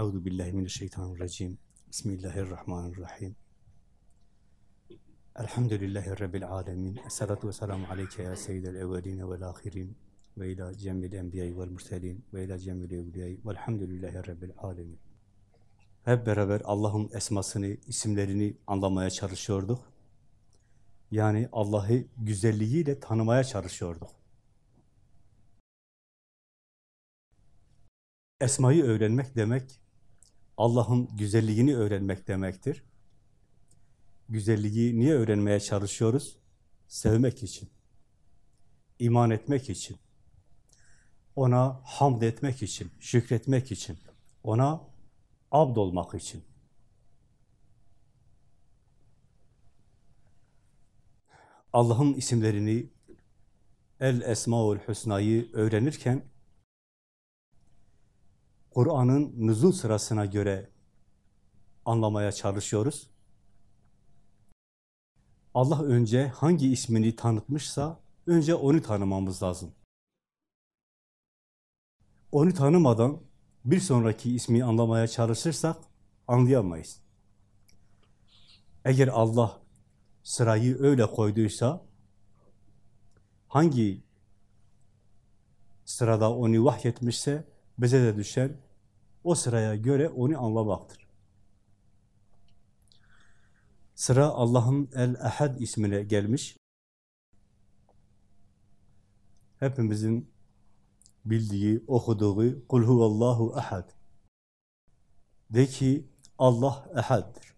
Euzu billahi mineşşeytanirracim. Bismillahirrahmanirrahim. Elhamdülillahi rabbil alamin. Essalatu vesselamu aleyke ya seyyidel evvelin ve'l ahirin ve ila cemil enbiya'i ve'l murselin ve ila cemil evliya'i ve'lhamdülillahi rabbil alamin. Hep beraber Allah'ın esmasını, isimlerini anlamaya çalışıyorduk. Yani Allah'ı güzelliğiyle tanımaya çalışıyorduk. Esmayı öğrenmek demek, Allah'ın güzelliğini öğrenmek demektir. Güzelliği niye öğrenmeye çalışıyoruz? Sevmek için, iman etmek için, ona hamd etmek için, şükretmek için, ona abd olmak için. Allah'ın isimlerini, El Esmaül Hüsna'yı öğrenirken, Kur'an'ın nüzul sırasına göre anlamaya çalışıyoruz. Allah önce hangi ismini tanıtmışsa, önce onu tanımamız lazım. Onu tanımadan bir sonraki ismi anlamaya çalışırsak anlayamayız. Eğer Allah sırayı öyle koyduysa, hangi sırada onu vahyetmişse, bize de düşen o sıraya göre onu anlamaktır. Sıra Allah'ın El-Ehad ismine gelmiş. Hepimizin bildiği, okuduğu Kul huvallahu ehad. De ki Allah ehaddir.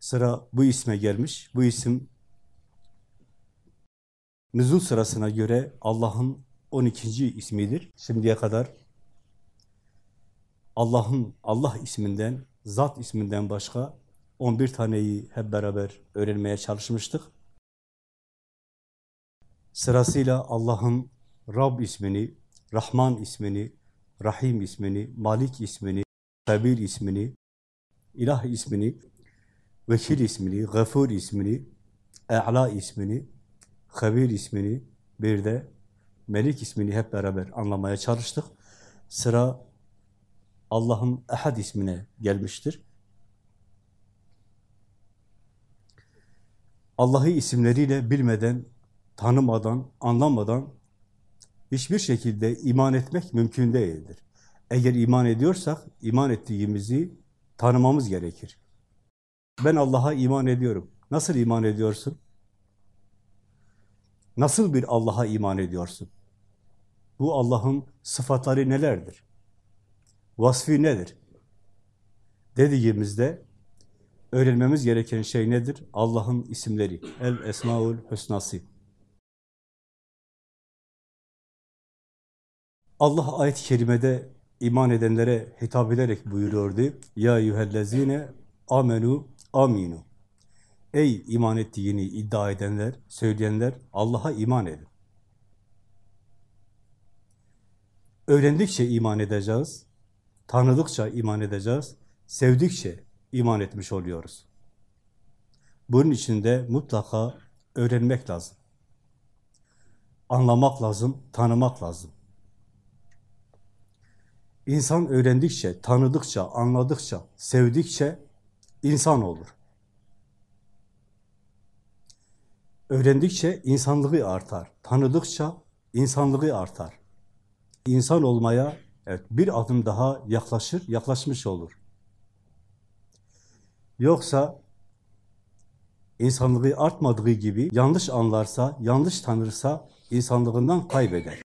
Sıra bu isme gelmiş. Bu isim nüzul sırasına göre Allah'ın 12. ismidir. Şimdiye kadar Allah'ın Allah isminden, zat isminden başka 11 taneyi hep beraber öğrenmeye çalışmıştık. Sırasıyla Allah'ın Rab ismini, Rahman ismini, Rahim ismini, Malik ismini, Kabir ismini, İlah ismini, Vekil ismini, Gafur ismini, E'la ismini, Habir ismini, bir de Melik ismini hep beraber anlamaya çalıştık. Sıra Allah'ın Ehad ismine gelmiştir. Allah'ı isimleriyle bilmeden, tanımadan, anlamadan hiçbir şekilde iman etmek mümkün değildir. Eğer iman ediyorsak, iman ettiğimizi tanımamız gerekir. Ben Allah'a iman ediyorum. Nasıl iman ediyorsun? Nasıl bir Allah'a iman ediyorsun? Bu Allah'ın sıfatları nelerdir? Vasfi nedir? Dediğimizde öğrenmemiz gereken şey nedir? Allah'ın isimleri. El Esmaül Hüsnası. Allah ayet-i kerimede iman edenlere hitap ederek buyuruyordu. Ya yuhellezine amenu aminu. Ey iman ettiğini iddia edenler, söyleyenler Allah'a iman edin. Öğrendikçe iman edeceğiz, tanıdıkça iman edeceğiz, sevdikçe iman etmiş oluyoruz. Bunun için de mutlaka öğrenmek lazım. Anlamak lazım, tanımak lazım. İnsan öğrendikçe, tanıdıkça, anladıkça, sevdikçe insan olur. Öğrendikçe insanlığı artar, tanıdıkça insanlığı artar. İnsan olmaya evet, bir adım daha yaklaşır, yaklaşmış olur. Yoksa insanlığı artmadığı gibi yanlış anlarsa, yanlış tanırsa insanlığından kaybeder.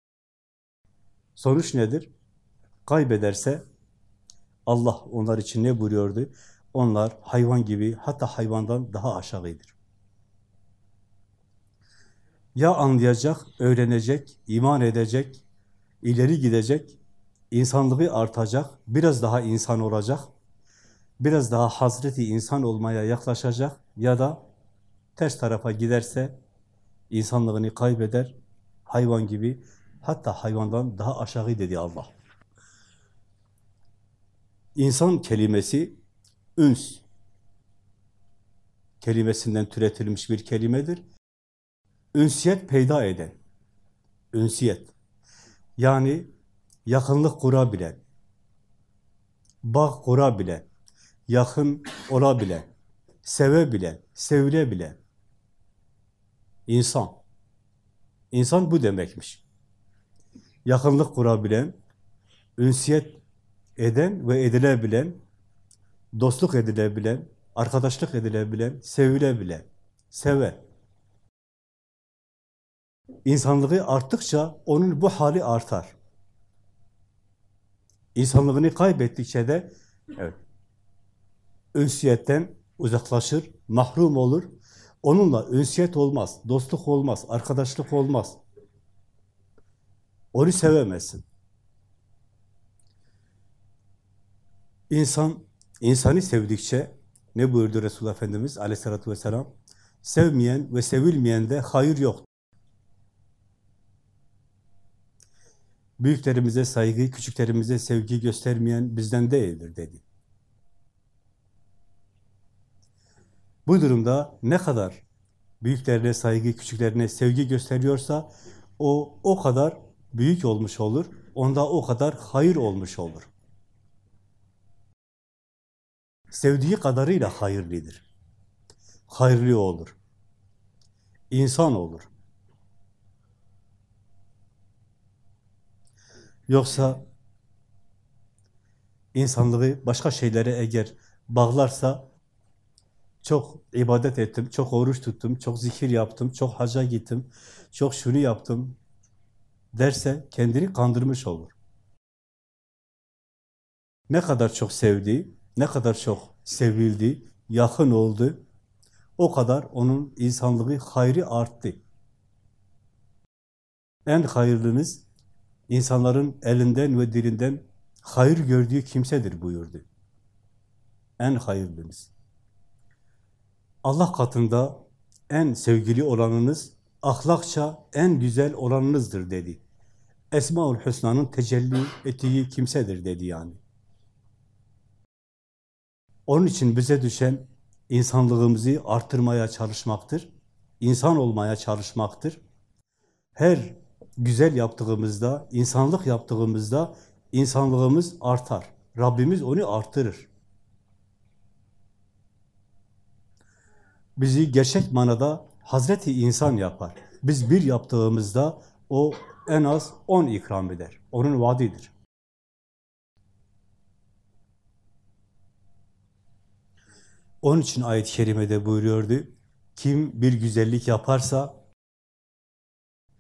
Sonuç nedir? Kaybederse Allah onlar için ne buyuruyordu? Onlar hayvan gibi hatta hayvandan daha aşağıdır. Ya anlayacak, öğrenecek, iman edecek, ileri gidecek, insanlığı artacak, biraz daha insan olacak, biraz daha Hazreti insan olmaya yaklaşacak ya da ters tarafa giderse insanlığını kaybeder, hayvan gibi, hatta hayvandan daha aşağı dedi Allah. İnsan kelimesi üns kelimesinden türetilmiş bir kelimedir. Ünsiyet peyda eden, ünsiyet. Yani yakınlık kurabilen, bağ kurabilen, yakın olabilen, sevebilen, sevilebilen insan. İnsan bu demekmiş. Yakınlık kurabilen, ünsiyet eden ve edilebilen, dostluk edilebilen, arkadaşlık edilebilen, sevilebilen, seven. İnsanlığı arttıkça onun bu hali artar. İnsanlığını kaybettikçe de evet, ünsiyetten uzaklaşır, mahrum olur. Onunla ünsiyet olmaz, dostluk olmaz, arkadaşlık olmaz. Onu sevemezsin. İnsan, insanı sevdikçe ne buyurdu Resulullah Efendimiz aleyhissalatü vesselam? Sevmeyen ve sevilmeyen de hayır yok. Büyüklerimize saygı, küçüklerimize sevgi göstermeyen bizden değildir dedi. Bu durumda ne kadar büyüklerine saygı, küçüklerine sevgi gösteriyorsa o o kadar büyük olmuş olur, onda o kadar hayır olmuş olur. Sevdiği kadarıyla hayırlıdır. Hayırlı olur. İnsan olur. Yoksa insanlığı başka şeylere eğer bağlarsa çok ibadet ettim, çok oruç tuttum, çok zikir yaptım, çok haca gittim, çok şunu yaptım derse kendini kandırmış olur. Ne kadar çok sevdi, ne kadar çok sevildi, yakın oldu, o kadar onun insanlığı hayrı arttı. En hayırlınız insanların elinden ve dilinden hayır gördüğü kimsedir buyurdu. En hayırlınız. Allah katında en sevgili olanınız, ahlakça en güzel olanınızdır dedi. Esma-ül Hüsna'nın tecelli ettiği kimsedir dedi yani. Onun için bize düşen insanlığımızı artırmaya çalışmaktır. İnsan olmaya çalışmaktır. Her güzel yaptığımızda, insanlık yaptığımızda insanlığımız artar. Rabbimiz onu artırır. Bizi gerçek manada Hazreti insan yapar. Biz bir yaptığımızda o en az on ikram eder. Onun vaadidir. Onun için ayet-i kerimede buyuruyordu. Kim bir güzellik yaparsa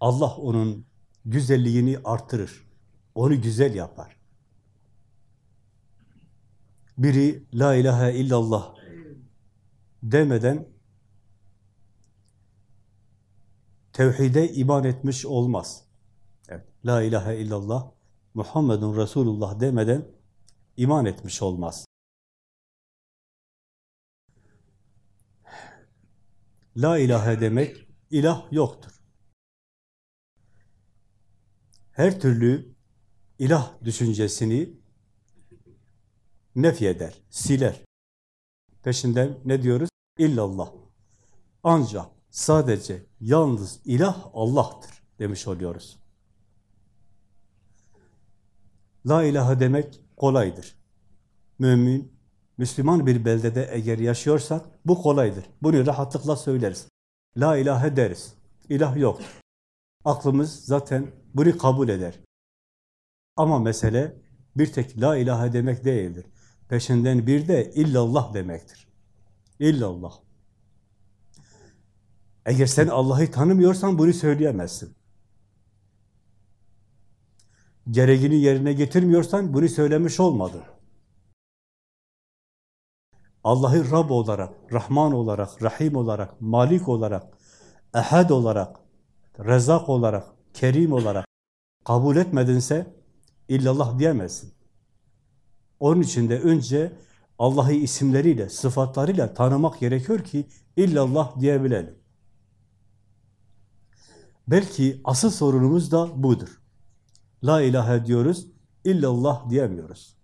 Allah onun güzelliğini artırır. Onu güzel yapar. Biri la ilahe illallah demeden tevhide iman etmiş olmaz. Evet, la ilahe illallah Muhammedun Resulullah demeden iman etmiş olmaz. La ilahe demek, ilah yoktur. Her türlü ilah düşüncesini nefyeder, siler. Peşinden ne diyoruz? İllallah. Ancak, sadece, yalnız ilah Allah'tır demiş oluyoruz. La ilahe demek kolaydır. Mümin, Müslüman bir beldede eğer yaşıyorsak bu kolaydır. Bunu rahatlıkla söyleriz. La ilahe deriz. İlah yok. Aklımız zaten bunu kabul eder. Ama mesele bir tek la ilahe demek değildir. Peşinden bir de illallah demektir. İllallah. Eğer sen Allah'ı tanımıyorsan bunu söyleyemezsin. Gereğini yerine getirmiyorsan bunu söylemiş olmadın. Allah'ı Rab olarak, Rahman olarak, Rahim olarak, Malik olarak, Ehad olarak, Rezak olarak, Kerim olarak kabul etmedinse illallah diyemezsin. Onun için de önce Allah'ı isimleriyle, sıfatlarıyla tanımak gerekiyor ki illallah diyebilelim. Belki asıl sorunumuz da budur. La ilahe diyoruz, illallah diyemiyoruz.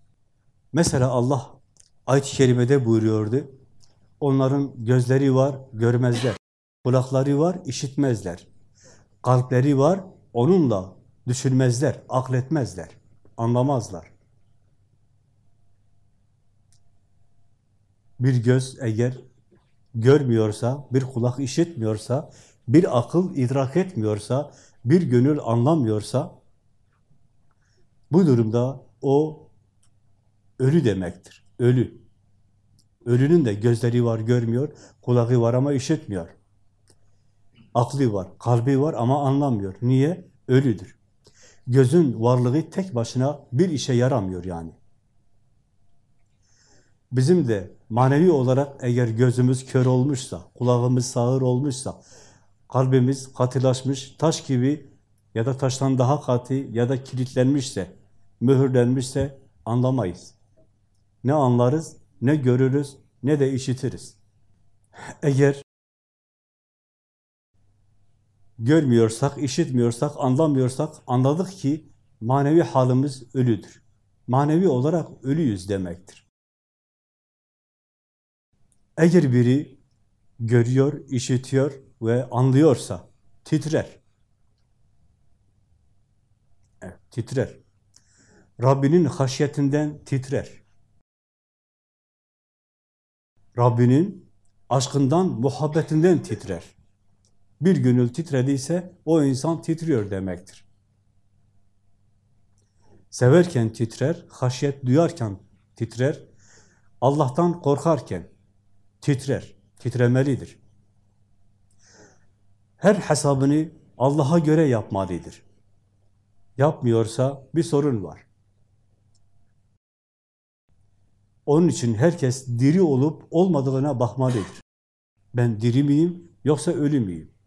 Mesela Allah ayet-i kerimede buyuruyordu. Onların gözleri var, görmezler. Kulakları var, işitmezler. Kalpleri var, onunla Düşünmezler, akletmezler, anlamazlar. Bir göz eğer görmüyorsa, bir kulak işitmiyorsa, bir akıl idrak etmiyorsa, bir gönül anlamıyorsa, bu durumda o ölü demektir. Ölü. Ölünün de gözleri var görmüyor, kulağı var ama işitmiyor. Aklı var, kalbi var ama anlamıyor. Niye? Ölüdür. Gözün varlığı tek başına bir işe yaramıyor yani. Bizim de manevi olarak eğer gözümüz kör olmuşsa, kulağımız sağır olmuşsa, kalbimiz katılaşmış, taş gibi ya da taştan daha katı ya da kilitlenmişse, mühürlenmişse anlamayız. Ne anlarız, ne görürüz, ne de işitiriz. Eğer görmüyorsak, işitmiyorsak, anlamıyorsak anladık ki manevi halimiz ölüdür. Manevi olarak ölüyüz demektir. Eğer biri görüyor, işitiyor ve anlıyorsa titrer. Evet, titrer. Rabbinin haşyetinden titrer. Rabbinin aşkından, muhabbetinden titrer. Bir gönül titrediyse o insan titriyor demektir. Severken titrer, haşyet duyarken titrer, Allah'tan korkarken titrer, titremelidir. Her hesabını Allah'a göre yapmalıdır. Yapmıyorsa bir sorun var. Onun için herkes diri olup olmadığına bakmalıdır. Ben diri miyim yoksa ölü müyüm?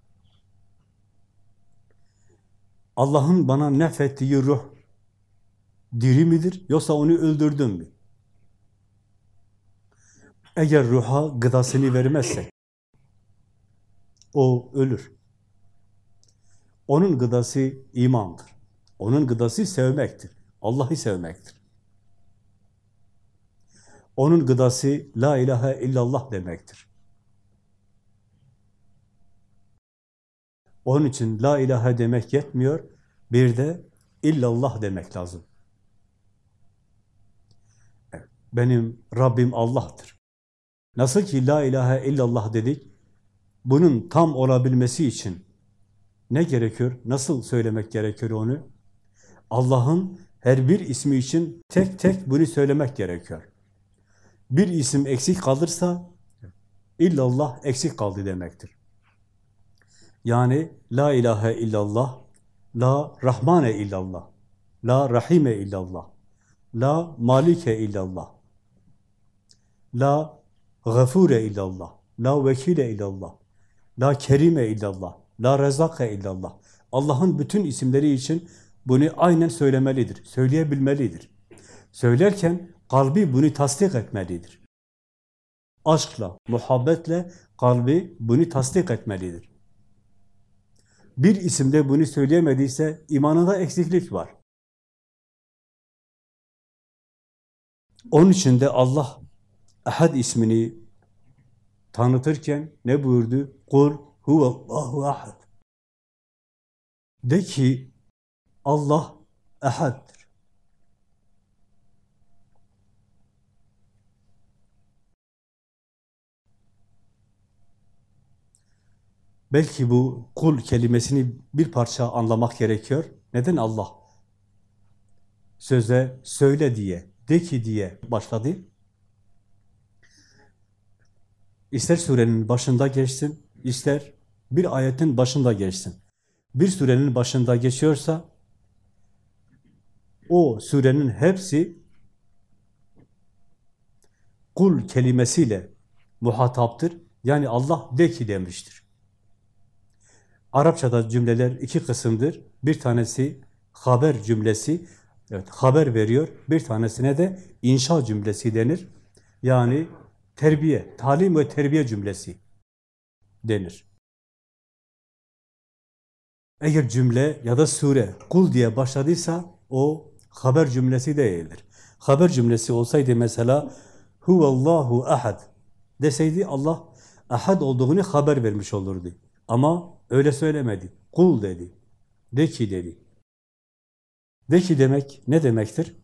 Allah'ın bana nefettiği ruh diri midir yoksa onu öldürdüm mü? Eğer ruha gıdasını vermezsek o ölür. Onun gıdası imandır. Onun gıdası sevmektir. Allah'ı sevmektir. Onun gıdası la ilahe illallah demektir. Onun için la ilahe demek yetmiyor. Bir de illallah demek lazım. benim Rabbim Allah'tır. Nasıl ki la ilahe illallah dedik, bunun tam olabilmesi için ne gerekiyor? Nasıl söylemek gerekiyor onu? Allah'ın her bir ismi için tek tek bunu söylemek gerekiyor. Bir isim eksik kalırsa illallah eksik kaldı demektir. Yani la ilahe illallah, la rahmane illallah, la rahime illallah, la malike illallah, la gafure illallah, la vekile illallah, la kerime illallah, la rezake illallah. Allah'ın bütün isimleri için bunu aynen söylemelidir, söyleyebilmelidir. Söylerken kalbi bunu tasdik etmelidir. Aşkla, muhabbetle kalbi bunu tasdik etmelidir. Bir isimde bunu söyleyemediyse imanında eksiklik var. Onun için de Allah Ahad ismini tanıtırken ne buyurdu? Kul huvallahu ahad. De ki Allah ehaddir. Belki bu kul kelimesini bir parça anlamak gerekiyor. Neden Allah söze söyle diye, de ki diye başladı? İster surenin başında geçsin, ister bir ayetin başında geçsin. Bir surenin başında geçiyorsa o surenin hepsi kul kelimesiyle muhataptır. Yani Allah de ki demiştir. Arapçada cümleler iki kısımdır. Bir tanesi haber cümlesi, evet haber veriyor. Bir tanesine de inşa cümlesi denir. Yani terbiye, talim ve terbiye cümlesi denir. Eğer cümle ya da sure kul diye başladıysa o haber cümlesi değildir. Haber cümlesi olsaydı mesela huvallahu ahad deseydi Allah ahad olduğunu haber vermiş olurdu. Ama öyle söylemedi. Kul dedi. De ki dedi. De ki demek ne demektir?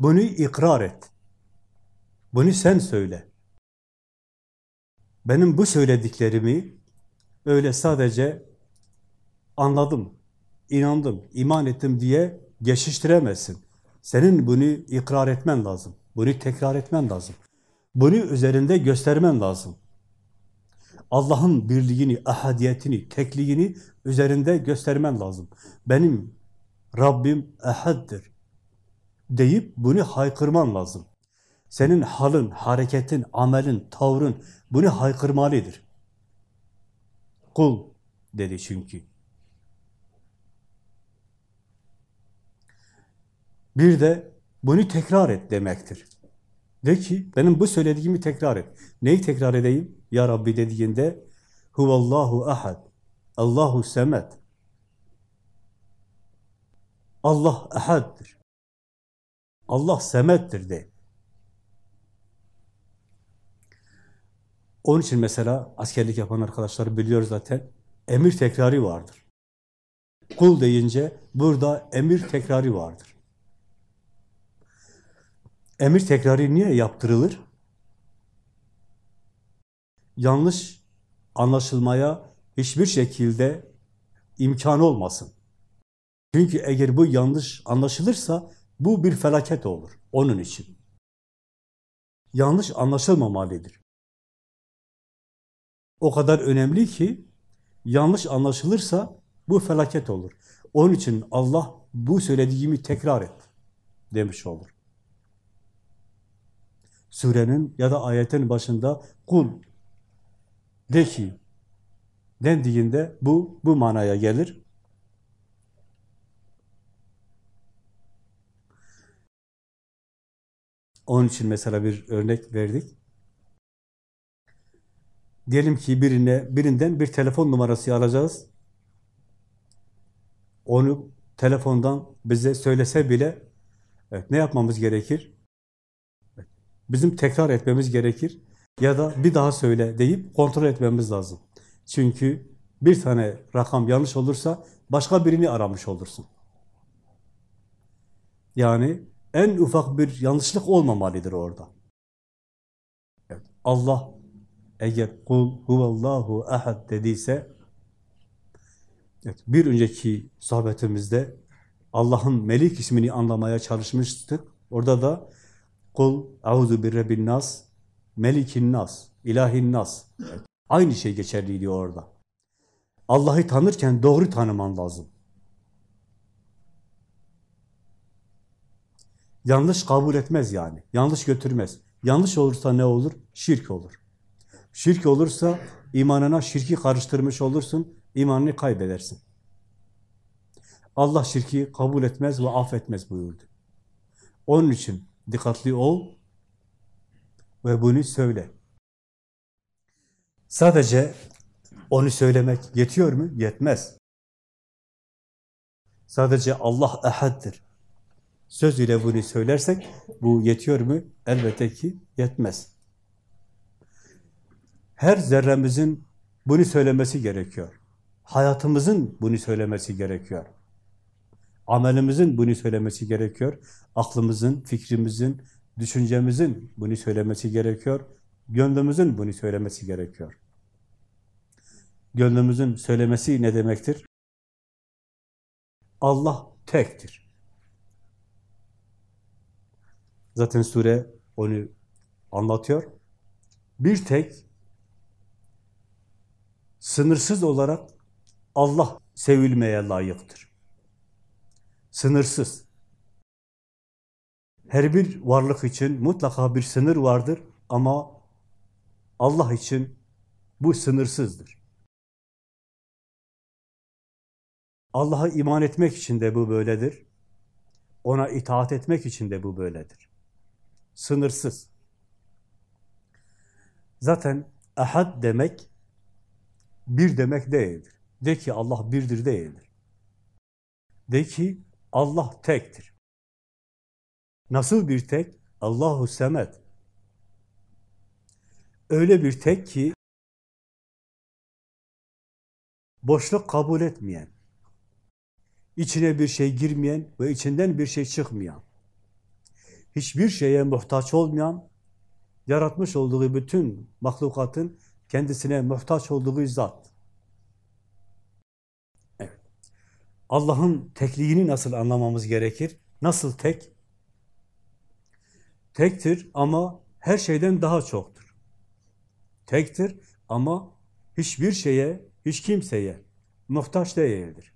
Bunu ikrar et. Bunu sen söyle. Benim bu söylediklerimi öyle sadece anladım, inandım, iman ettim diye geçiştiremezsin. Senin bunu ikrar etmen lazım. Bunu tekrar etmen lazım. Bunu üzerinde göstermen lazım. Allah'ın birliğini, ahadiyetini, tekliğini üzerinde göstermen lazım. Benim Rabbim ehaddir deyip bunu haykırman lazım. Senin halın, hareketin, amelin, tavrın bunu haykırmalıdır. Kul dedi çünkü. Bir de bunu tekrar et demektir. De ki benim bu söylediğimi tekrar et. Neyi tekrar edeyim? Ya Rabbi dediğinde Huvallahu ahad. Allahu semed. Allah ahaddir. Allah semettir de. Onun için mesela askerlik yapan arkadaşlar biliyor zaten. Emir tekrarı vardır. Kul deyince burada emir tekrarı vardır. Emir tekrarı niye yaptırılır? Yanlış anlaşılmaya hiçbir şekilde imkan olmasın. Çünkü eğer bu yanlış anlaşılırsa bu bir felaket olur onun için. Yanlış anlaşılmamalıdır. O kadar önemli ki yanlış anlaşılırsa bu felaket olur. Onun için Allah bu söylediğimi tekrar et demiş olur. Surenin ya da ayetin başında kul de ki dendiğinde bu bu manaya gelir. Onun için mesela bir örnek verdik. Diyelim ki birine birinden bir telefon numarası alacağız. Onu telefondan bize söylese bile evet, ne yapmamız gerekir? Bizim tekrar etmemiz gerekir. Ya da bir daha söyle deyip kontrol etmemiz lazım. Çünkü bir tane rakam yanlış olursa başka birini aramış olursun. Yani en ufak bir yanlışlık olmamalıdır orada. Evet, Allah eğer kul huvallahu ahad dediyse evet, bir önceki sohbetimizde Allah'ın Melik ismini anlamaya çalışmıştık. Orada da kul auzu bir rabbin nas melikin nas ilahin nas aynı şey geçerliydi orada. Allah'ı tanırken doğru tanıman lazım. Yanlış kabul etmez yani. Yanlış götürmez. Yanlış olursa ne olur? Şirk olur. Şirk olursa imanına şirki karıştırmış olursun, imanını kaybedersin. Allah şirki kabul etmez ve affetmez buyurdu. Onun için dikkatli ol ve bunu söyle. Sadece onu söylemek yetiyor mu? Yetmez. Sadece Allah ehaddir. Söz ile bunu söylersek bu yetiyor mu? Elbette ki yetmez. Her zerremizin bunu söylemesi gerekiyor. Hayatımızın bunu söylemesi gerekiyor. Amelimizin bunu söylemesi gerekiyor. Aklımızın, fikrimizin, düşüncemizin bunu söylemesi gerekiyor. Gönlümüzün bunu söylemesi gerekiyor. Gönlümüzün söylemesi ne demektir? Allah tektir. Zaten sure onu anlatıyor. Bir tek sınırsız olarak Allah sevilmeye layıktır. Sınırsız. Her bir varlık için mutlaka bir sınır vardır ama Allah için bu sınırsızdır. Allah'a iman etmek için de bu böyledir. Ona itaat etmek için de bu böyledir. Sınırsız. Zaten ahad demek bir demek değildir. De ki Allah birdir değildir. De ki Allah tektir. Nasıl bir tek? Allahu semed. Öyle bir tek ki boşluk kabul etmeyen, içine bir şey girmeyen ve içinden bir şey çıkmayan, hiçbir şeye muhtaç olmayan, yaratmış olduğu bütün mahlukatın kendisine muhtaç olduğu zat. Evet. Allah'ın tekliğini nasıl anlamamız gerekir? Nasıl tek? Tektir ama her şeyden daha çoktur. Tektir ama hiçbir şeye, hiç kimseye muhtaç değildir.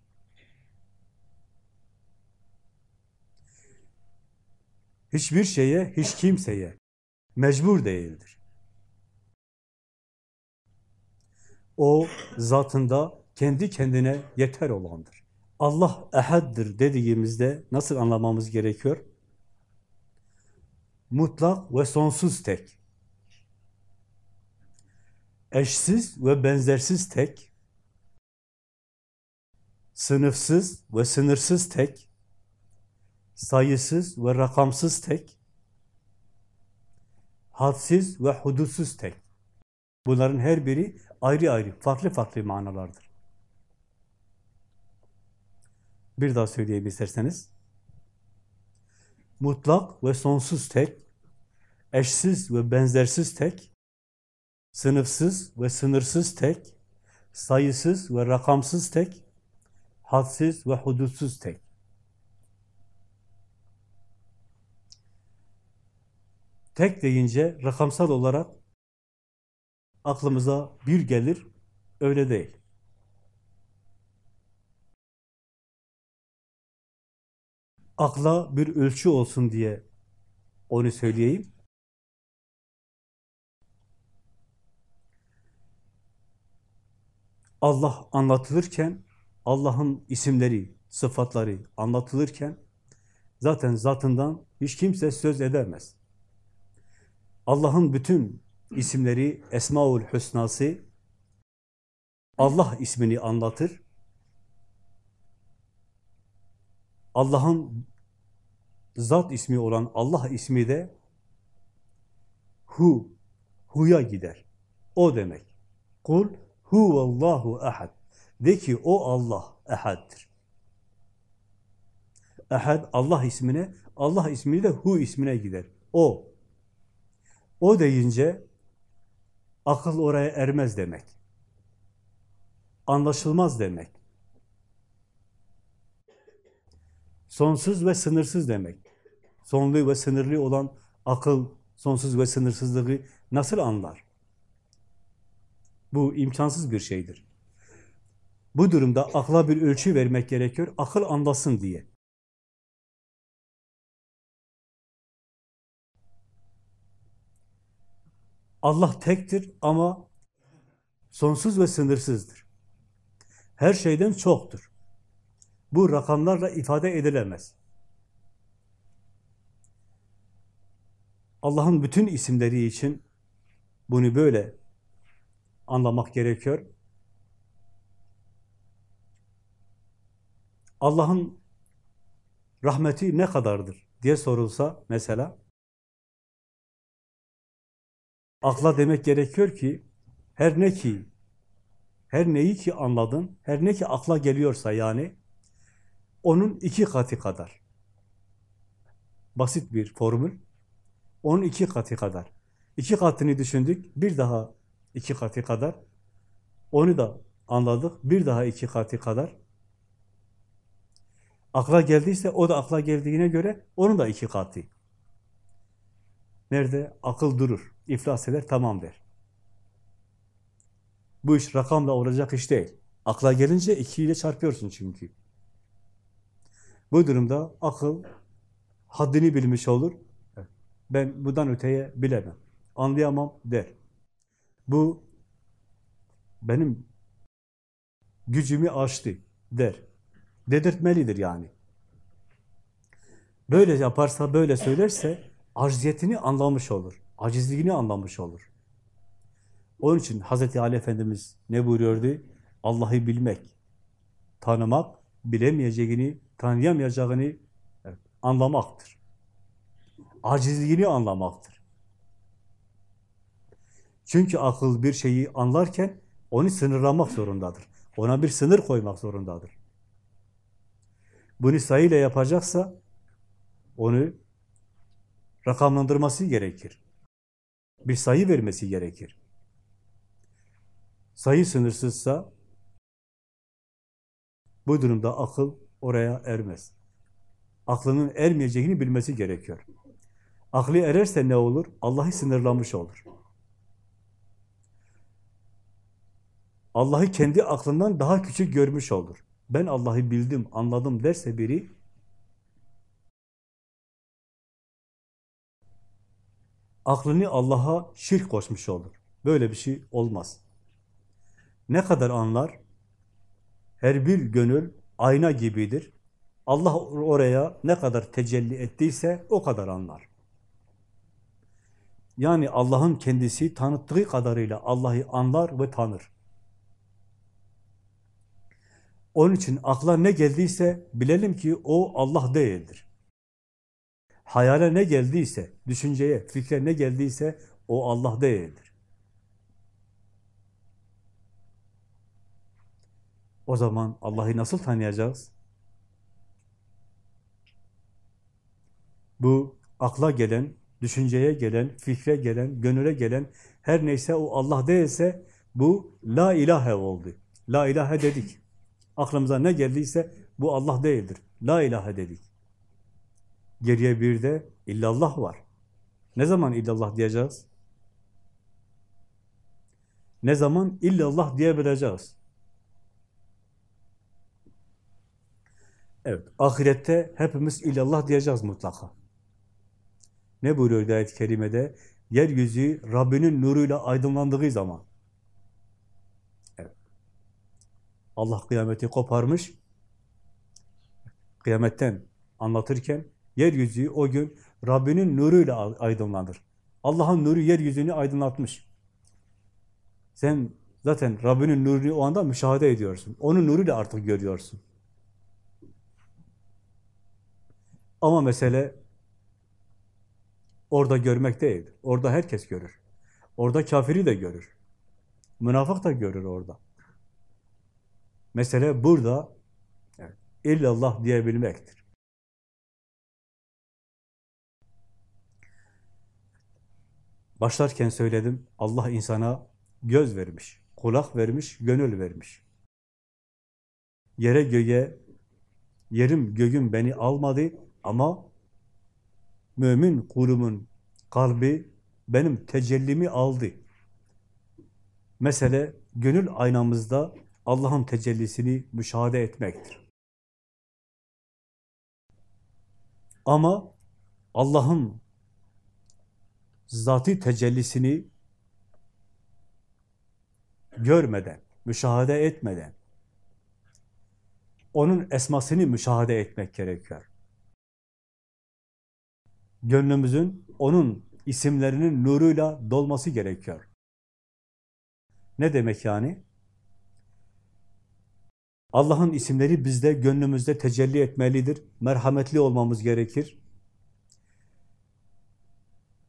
Hiçbir şeye, hiç kimseye mecbur değildir. O zatında kendi kendine yeter olandır. Allah ehaddir dediğimizde nasıl anlamamız gerekiyor? Mutlak ve sonsuz tek. Eşsiz ve benzersiz tek. Sınıfsız ve sınırsız tek. Sayısız ve rakamsız tek. Hadsiz ve hudutsuz tek. Bunların her biri ayrı ayrı, farklı farklı manalardır. Bir daha söyleyeyim isterseniz. Mutlak ve sonsuz tek, eşsiz ve benzersiz tek, sınıfsız ve sınırsız tek, sayısız ve rakamsız tek, hadsiz ve hudutsuz tek. Tek deyince rakamsal olarak aklımıza bir gelir, öyle değil. Akla bir ölçü olsun diye onu söyleyeyim. Allah anlatılırken, Allah'ın isimleri, sıfatları anlatılırken zaten zatından hiç kimse söz edemez. Allah'ın bütün isimleri, Esmaül Hüsnası, Allah ismini anlatır. Allah'ın zat ismi olan Allah ismi de Hu, Hu'ya gider. O demek. Kul Huvallahu ehad. De ki o Allah ehaddir. Ehad Allah ismine, Allah ismini de Hu ismine gider. O. O deyince akıl oraya ermez demek. Anlaşılmaz demek. Sonsuz ve sınırsız demek. Sonlu ve sınırlı olan akıl sonsuz ve sınırsızlığı nasıl anlar? Bu imkansız bir şeydir. Bu durumda akla bir ölçü vermek gerekiyor, akıl anlasın diye. Allah tektir ama sonsuz ve sınırsızdır. Her şeyden çoktur. Bu rakamlarla ifade edilemez. Allah'ın bütün isimleri için bunu böyle anlamak gerekiyor. Allah'ın rahmeti ne kadardır diye sorulsa mesela akla demek gerekiyor ki her ne ki her neyi ki anladın, her ne ki akla geliyorsa yani onun iki katı kadar. Basit bir formül. Onun iki katı kadar. İki katını düşündük, bir daha iki katı kadar. Onu da anladık, bir daha iki katı kadar. Akla geldiyse o da akla geldiğine göre onun da iki katı. Nerede? Akıl durur. İflas eder, tamam der. Bu iş rakamla olacak iş değil. Akla gelince ikiyle çarpıyorsun çünkü. Bu durumda akıl haddini bilmiş olur. Ben bundan öteye bilemem. Anlayamam der. Bu benim gücümü aştı der. Dedirtmelidir yani. Böyle yaparsa, böyle söylerse acziyetini anlamış olur. Acizliğini anlamış olur. Onun için Hz. Ali Efendimiz ne buyuruyordu? Allah'ı bilmek, tanımak, bilemeyeceğini, tanıyamayacağını evet, anlamaktır. Acizliğini anlamaktır. Çünkü akıl bir şeyi anlarken onu sınırlamak zorundadır. Ona bir sınır koymak zorundadır. bunu sayıyla yapacaksa onu rakamlandırması gerekir. Bir sayı vermesi gerekir. Sayı sınırsızsa bu durumda akıl oraya ermez. Aklının ermeyeceğini bilmesi gerekiyor. Aklı ererse ne olur? Allah'ı sınırlamış olur. Allah'ı kendi aklından daha küçük görmüş olur. Ben Allah'ı bildim, anladım derse biri aklını Allah'a şirk koşmuş olur. Böyle bir şey olmaz. Ne kadar anlar? Her bir gönül ayna gibidir. Allah oraya ne kadar tecelli ettiyse o kadar anlar. Yani Allah'ın kendisi tanıttığı kadarıyla Allah'ı anlar ve tanır. Onun için akla ne geldiyse bilelim ki o Allah değildir. Hayale ne geldiyse, düşünceye, fikre ne geldiyse o Allah değildir. O zaman Allah'ı nasıl tanıyacağız? Bu akla gelen, düşünceye gelen, fikre gelen, gönüle gelen her neyse o Allah değilse bu la ilahe oldu. La ilahe dedik. Aklımıza ne geldiyse bu Allah değildir. La ilahe dedik. Geriye bir de illallah var. Ne zaman illallah diyeceğiz? Ne zaman illallah diyebileceğiz? Evet, ahirette hepimiz illallah diyeceğiz mutlaka. Ne buyuruyor ayet-i kerimede? Yeryüzü Rabbinin nuruyla aydınlandığı zaman. Evet. Allah kıyameti koparmış. Kıyametten anlatırken yeryüzü o gün Rabbinin nuruyla aydınlanır. Allah'ın nuru yeryüzünü aydınlatmış. Sen zaten Rabbinin nurunu o anda müşahede ediyorsun. Onun nuruyla artık görüyorsun. Ama mesele orada görmek değil. Orada herkes görür. Orada kafiri de görür. Münafık da görür orada. Mesele burada illallah diyebilmektir. Başlarken söyledim, Allah insana göz vermiş, kulak vermiş, gönül vermiş. Yere göğe, yerim göğüm beni almadı ama mümin kulumun kalbi benim tecellimi aldı. Mesele gönül aynamızda Allah'ın tecellisini müşahede etmektir. Ama Allah'ın zati tecellisini görmeden, müşahede etmeden, onun esmasını müşahede etmek gerekiyor. Gönlümüzün onun isimlerinin nuruyla dolması gerekiyor. Ne demek yani? Allah'ın isimleri bizde, gönlümüzde tecelli etmelidir. Merhametli olmamız gerekir.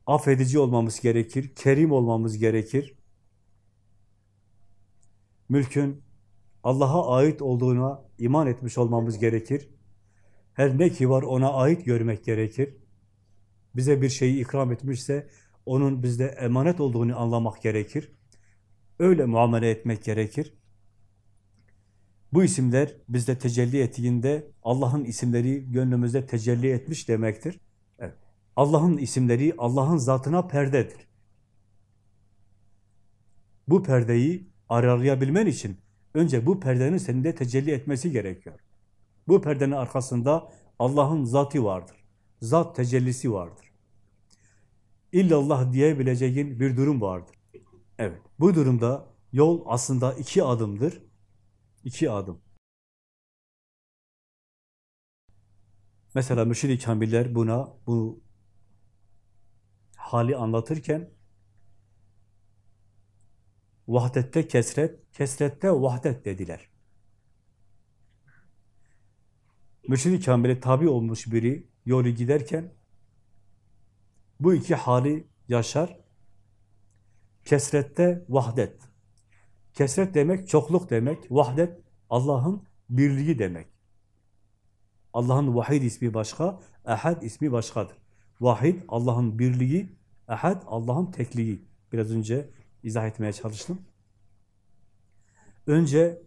Affedici olmamız gerekir. Kerim olmamız gerekir. Mülkün Allah'a ait olduğuna iman etmiş olmamız gerekir. Her ne ki var ona ait görmek gerekir. Bize bir şeyi ikram etmişse onun bizde emanet olduğunu anlamak gerekir. Öyle muamele etmek gerekir. Bu isimler bizde tecelli ettiğinde Allah'ın isimleri gönlümüzde tecelli etmiş demektir. Evet. Allah'ın isimleri Allah'ın zatına perdedir. Bu perdeyi aralayabilmen için önce bu perdenin senin tecelli etmesi gerekiyor. Bu perdenin arkasında Allah'ın zatı vardır. Zat tecellisi vardır. İllallah diyebileceğin bir durum vardır. Evet, bu durumda yol aslında iki adımdır. İki adım. Mesela müşrik kamiller buna, bu hali anlatırken vahdette kesret, kesrette vahdet dediler. Müşrik kamile tabi olmuş biri yolu giderken bu iki hali yaşar. Kesrette vahdet. Kesret demek çokluk demek, vahdet Allah'ın birliği demek. Allah'ın vahid ismi başka, ehad ismi başkadır. Vahid Allah'ın birliği, ehad Allah'ın tekliği. Biraz önce izah etmeye çalıştım. Önce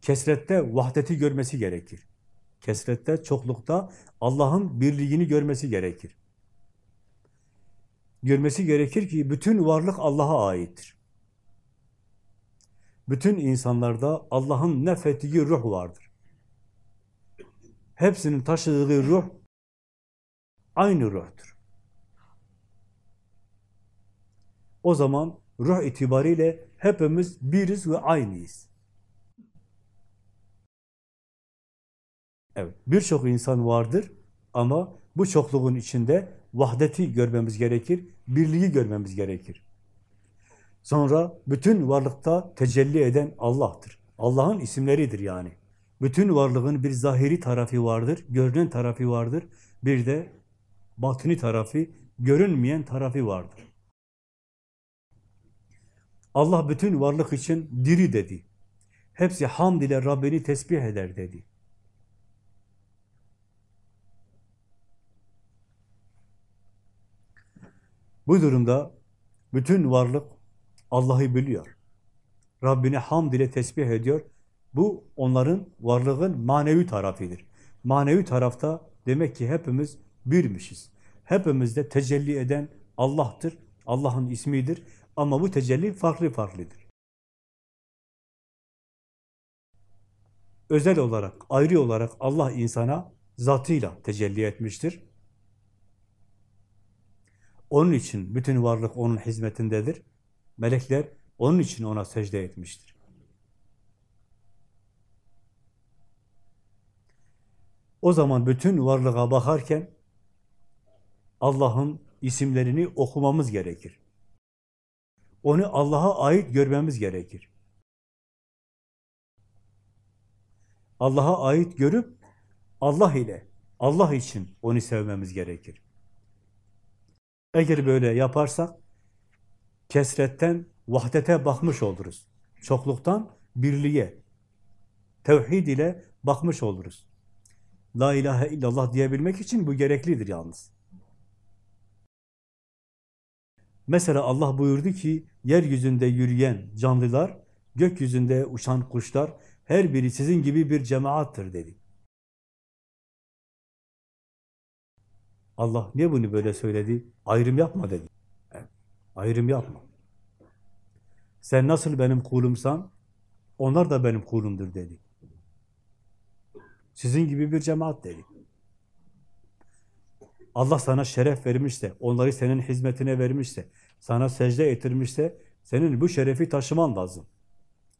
kesrette vahdeti görmesi gerekir. Kesrette, çoklukta Allah'ın birliğini görmesi gerekir. Görmesi gerekir ki bütün varlık Allah'a aittir. Bütün insanlarda Allah'ın nefettiği ruh vardır. Hepsinin taşıdığı ruh aynı ruhtur. O zaman ruh itibariyle hepimiz biriz ve aynıyız. Evet, birçok insan vardır ama bu çokluğun içinde vahdeti görmemiz gerekir, birliği görmemiz gerekir. Sonra bütün varlıkta tecelli eden Allah'tır. Allah'ın isimleridir yani. Bütün varlığın bir zahiri tarafı vardır, görünen tarafı vardır. Bir de batini tarafı, görünmeyen tarafı vardır. Allah bütün varlık için diri dedi. Hepsi hamd ile Rabbini tesbih eder dedi. Bu durumda bütün varlık Allah'ı biliyor. Rabbini hamd ile tesbih ediyor. Bu onların varlığın manevi tarafıdır. Manevi tarafta demek ki hepimiz birmişiz. Hepimizde tecelli eden Allah'tır. Allah'ın ismidir. Ama bu tecelli farklı farklıdır. Özel olarak, ayrı olarak Allah insana zatıyla tecelli etmiştir. Onun için bütün varlık onun hizmetindedir. Melekler onun için ona secde etmiştir. O zaman bütün varlığa bakarken Allah'ın isimlerini okumamız gerekir. Onu Allah'a ait görmemiz gerekir. Allah'a ait görüp Allah ile, Allah için onu sevmemiz gerekir. Eğer böyle yaparsak kesretten vahdete bakmış oluruz. Çokluktan birliğe, tevhid ile bakmış oluruz. La ilahe illallah diyebilmek için bu gereklidir yalnız. Mesela Allah buyurdu ki, yeryüzünde yürüyen canlılar, gökyüzünde uçan kuşlar, her biri sizin gibi bir cemaattır dedi. Allah niye bunu böyle söyledi? Ayrım yapma dedi. Ayrım yapma. Sen nasıl benim kulumsan, onlar da benim kulumdur dedi. Sizin gibi bir cemaat dedi. Allah sana şeref vermişse, onları senin hizmetine vermişse, sana secde ettirmişse, senin bu şerefi taşıman lazım.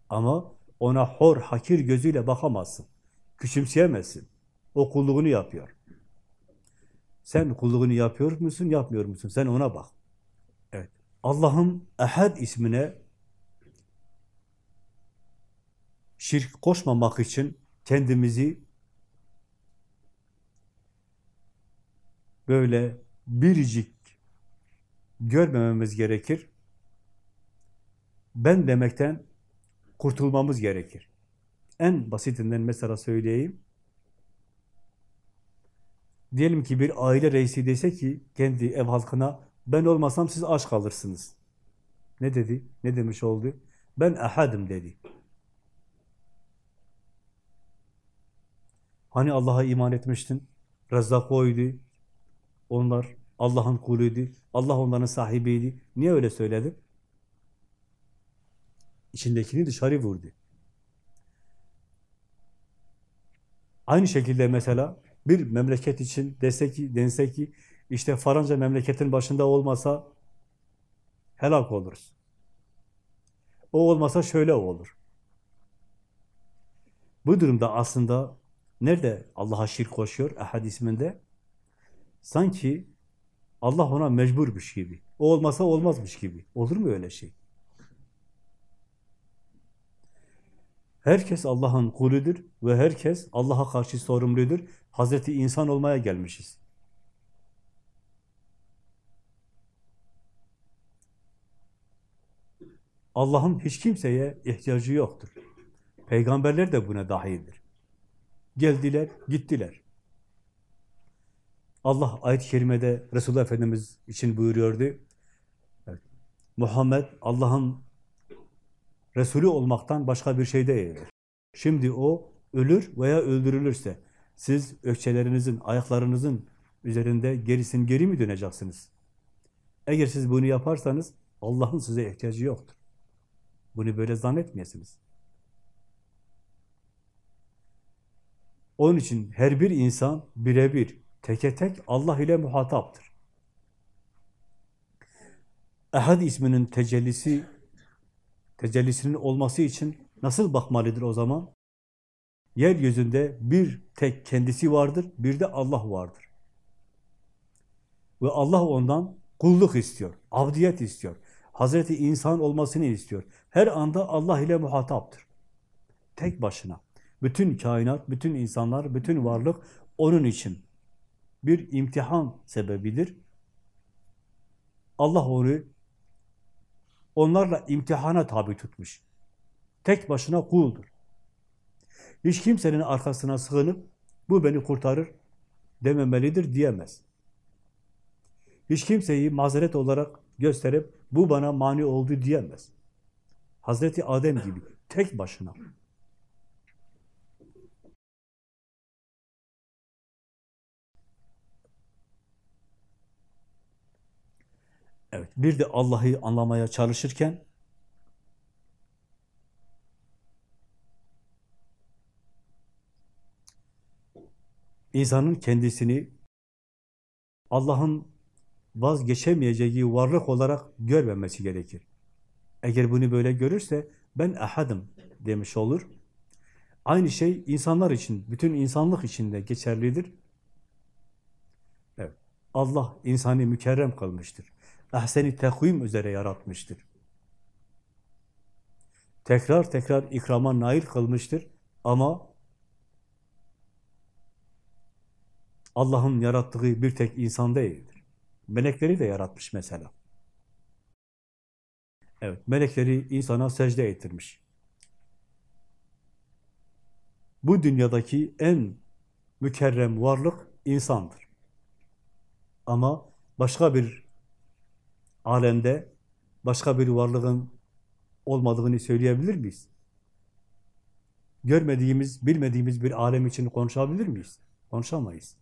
Ama ona hor, hakir gözüyle bakamazsın. Küçümseyemezsin. O kulluğunu yapıyor. Sen kulluğunu yapıyor musun, yapmıyor musun? Sen ona bak. Evet. Allah'ın Ehad ismine şirk koşmamak için kendimizi böyle biricik görmememiz gerekir. Ben demekten kurtulmamız gerekir. En basitinden mesela söyleyeyim. Diyelim ki bir aile reisi dese ki kendi ev halkına ben olmasam siz aç kalırsınız. Ne dedi? Ne demiş oldu? Ben ahadım dedi. Hani Allah'a iman etmiştin? Rezzak oydu. Onlar Allah'ın kuluydu. Allah onların sahibiydi. Niye öyle söyledi? İçindekini dışarı vurdu. Aynı şekilde mesela bir memleket için dese ki, dense ki işte faranca memleketin başında olmasa helak oluruz. O olmasa şöyle olur. Bu durumda aslında nerede Allah'a şirk koşuyor Ahad isminde? Sanki Allah ona mecburmuş gibi. O olmasa olmazmış gibi. Olur mu öyle şey? Herkes Allah'ın kuludur ve herkes Allah'a karşı sorumludur. Hazreti insan olmaya gelmişiz. Allah'ın hiç kimseye ihtiyacı yoktur. Peygamberler de buna dahildir. Geldiler, gittiler. Allah ayet-i kerimede Resulullah Efendimiz için buyuruyordu. Evet, Muhammed Allah'ın Resulü olmaktan başka bir şey değildir. Şimdi o ölür veya öldürülürse siz ökçelerinizin, ayaklarınızın üzerinde gerisin geri mi döneceksiniz? Eğer siz bunu yaparsanız Allah'ın size ihtiyacı yoktur. Bunu böyle zannetmeyesiniz. Onun için her bir insan birebir, teke tek Allah ile muhataptır. Ehad isminin tecellisi, tecellisinin olması için nasıl bakmalıdır o zaman? Yeryüzünde bir tek kendisi vardır, bir de Allah vardır. Ve Allah ondan kulluk istiyor, abdiyet istiyor. Hazreti insan olmasını istiyor. Her anda Allah ile muhataptır. Tek başına. Bütün kainat, bütün insanlar, bütün varlık onun için bir imtihan sebebidir. Allah onu onlarla imtihana tabi tutmuş. Tek başına kuldur. Hiç kimsenin arkasına sığınıp bu beni kurtarır dememelidir diyemez. Hiç kimseyi mazeret olarak gösterip bu bana mani oldu diyemez. Hazreti Adem gibi tek başına. Evet, bir de Allah'ı anlamaya çalışırken insanın kendisini Allah'ın vazgeçemeyeceği varlık olarak görmemesi gerekir. Eğer bunu böyle görürse ben ahadım demiş olur. Aynı şey insanlar için, bütün insanlık için de geçerlidir. Evet. Allah insanı mükerrem kılmıştır. Ahseni tekvim üzere yaratmıştır. Tekrar tekrar ikrama nail kılmıştır. Ama Allah'ın yarattığı bir tek insan değildir. Melekleri de yaratmış mesela. Evet, melekleri insana secde ettirmiş. Bu dünyadaki en mükerrem varlık insandır. Ama başka bir alemde başka bir varlığın olmadığını söyleyebilir miyiz? Görmediğimiz, bilmediğimiz bir alem için konuşabilir miyiz? Konuşamayız.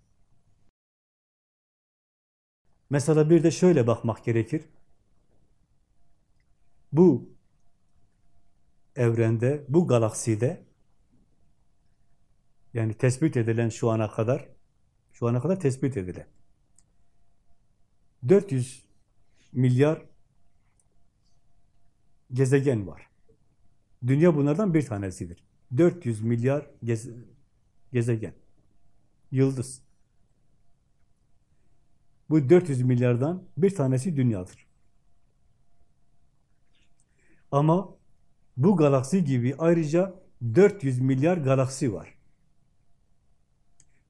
Mesela bir de şöyle bakmak gerekir. Bu evrende, bu galakside yani tespit edilen şu ana kadar şu ana kadar tespit edilen 400 milyar gezegen var. Dünya bunlardan bir tanesidir. 400 milyar geze gezegen. Yıldız. Bu 400 milyardan bir tanesi dünyadır. Ama bu galaksi gibi ayrıca 400 milyar galaksi var.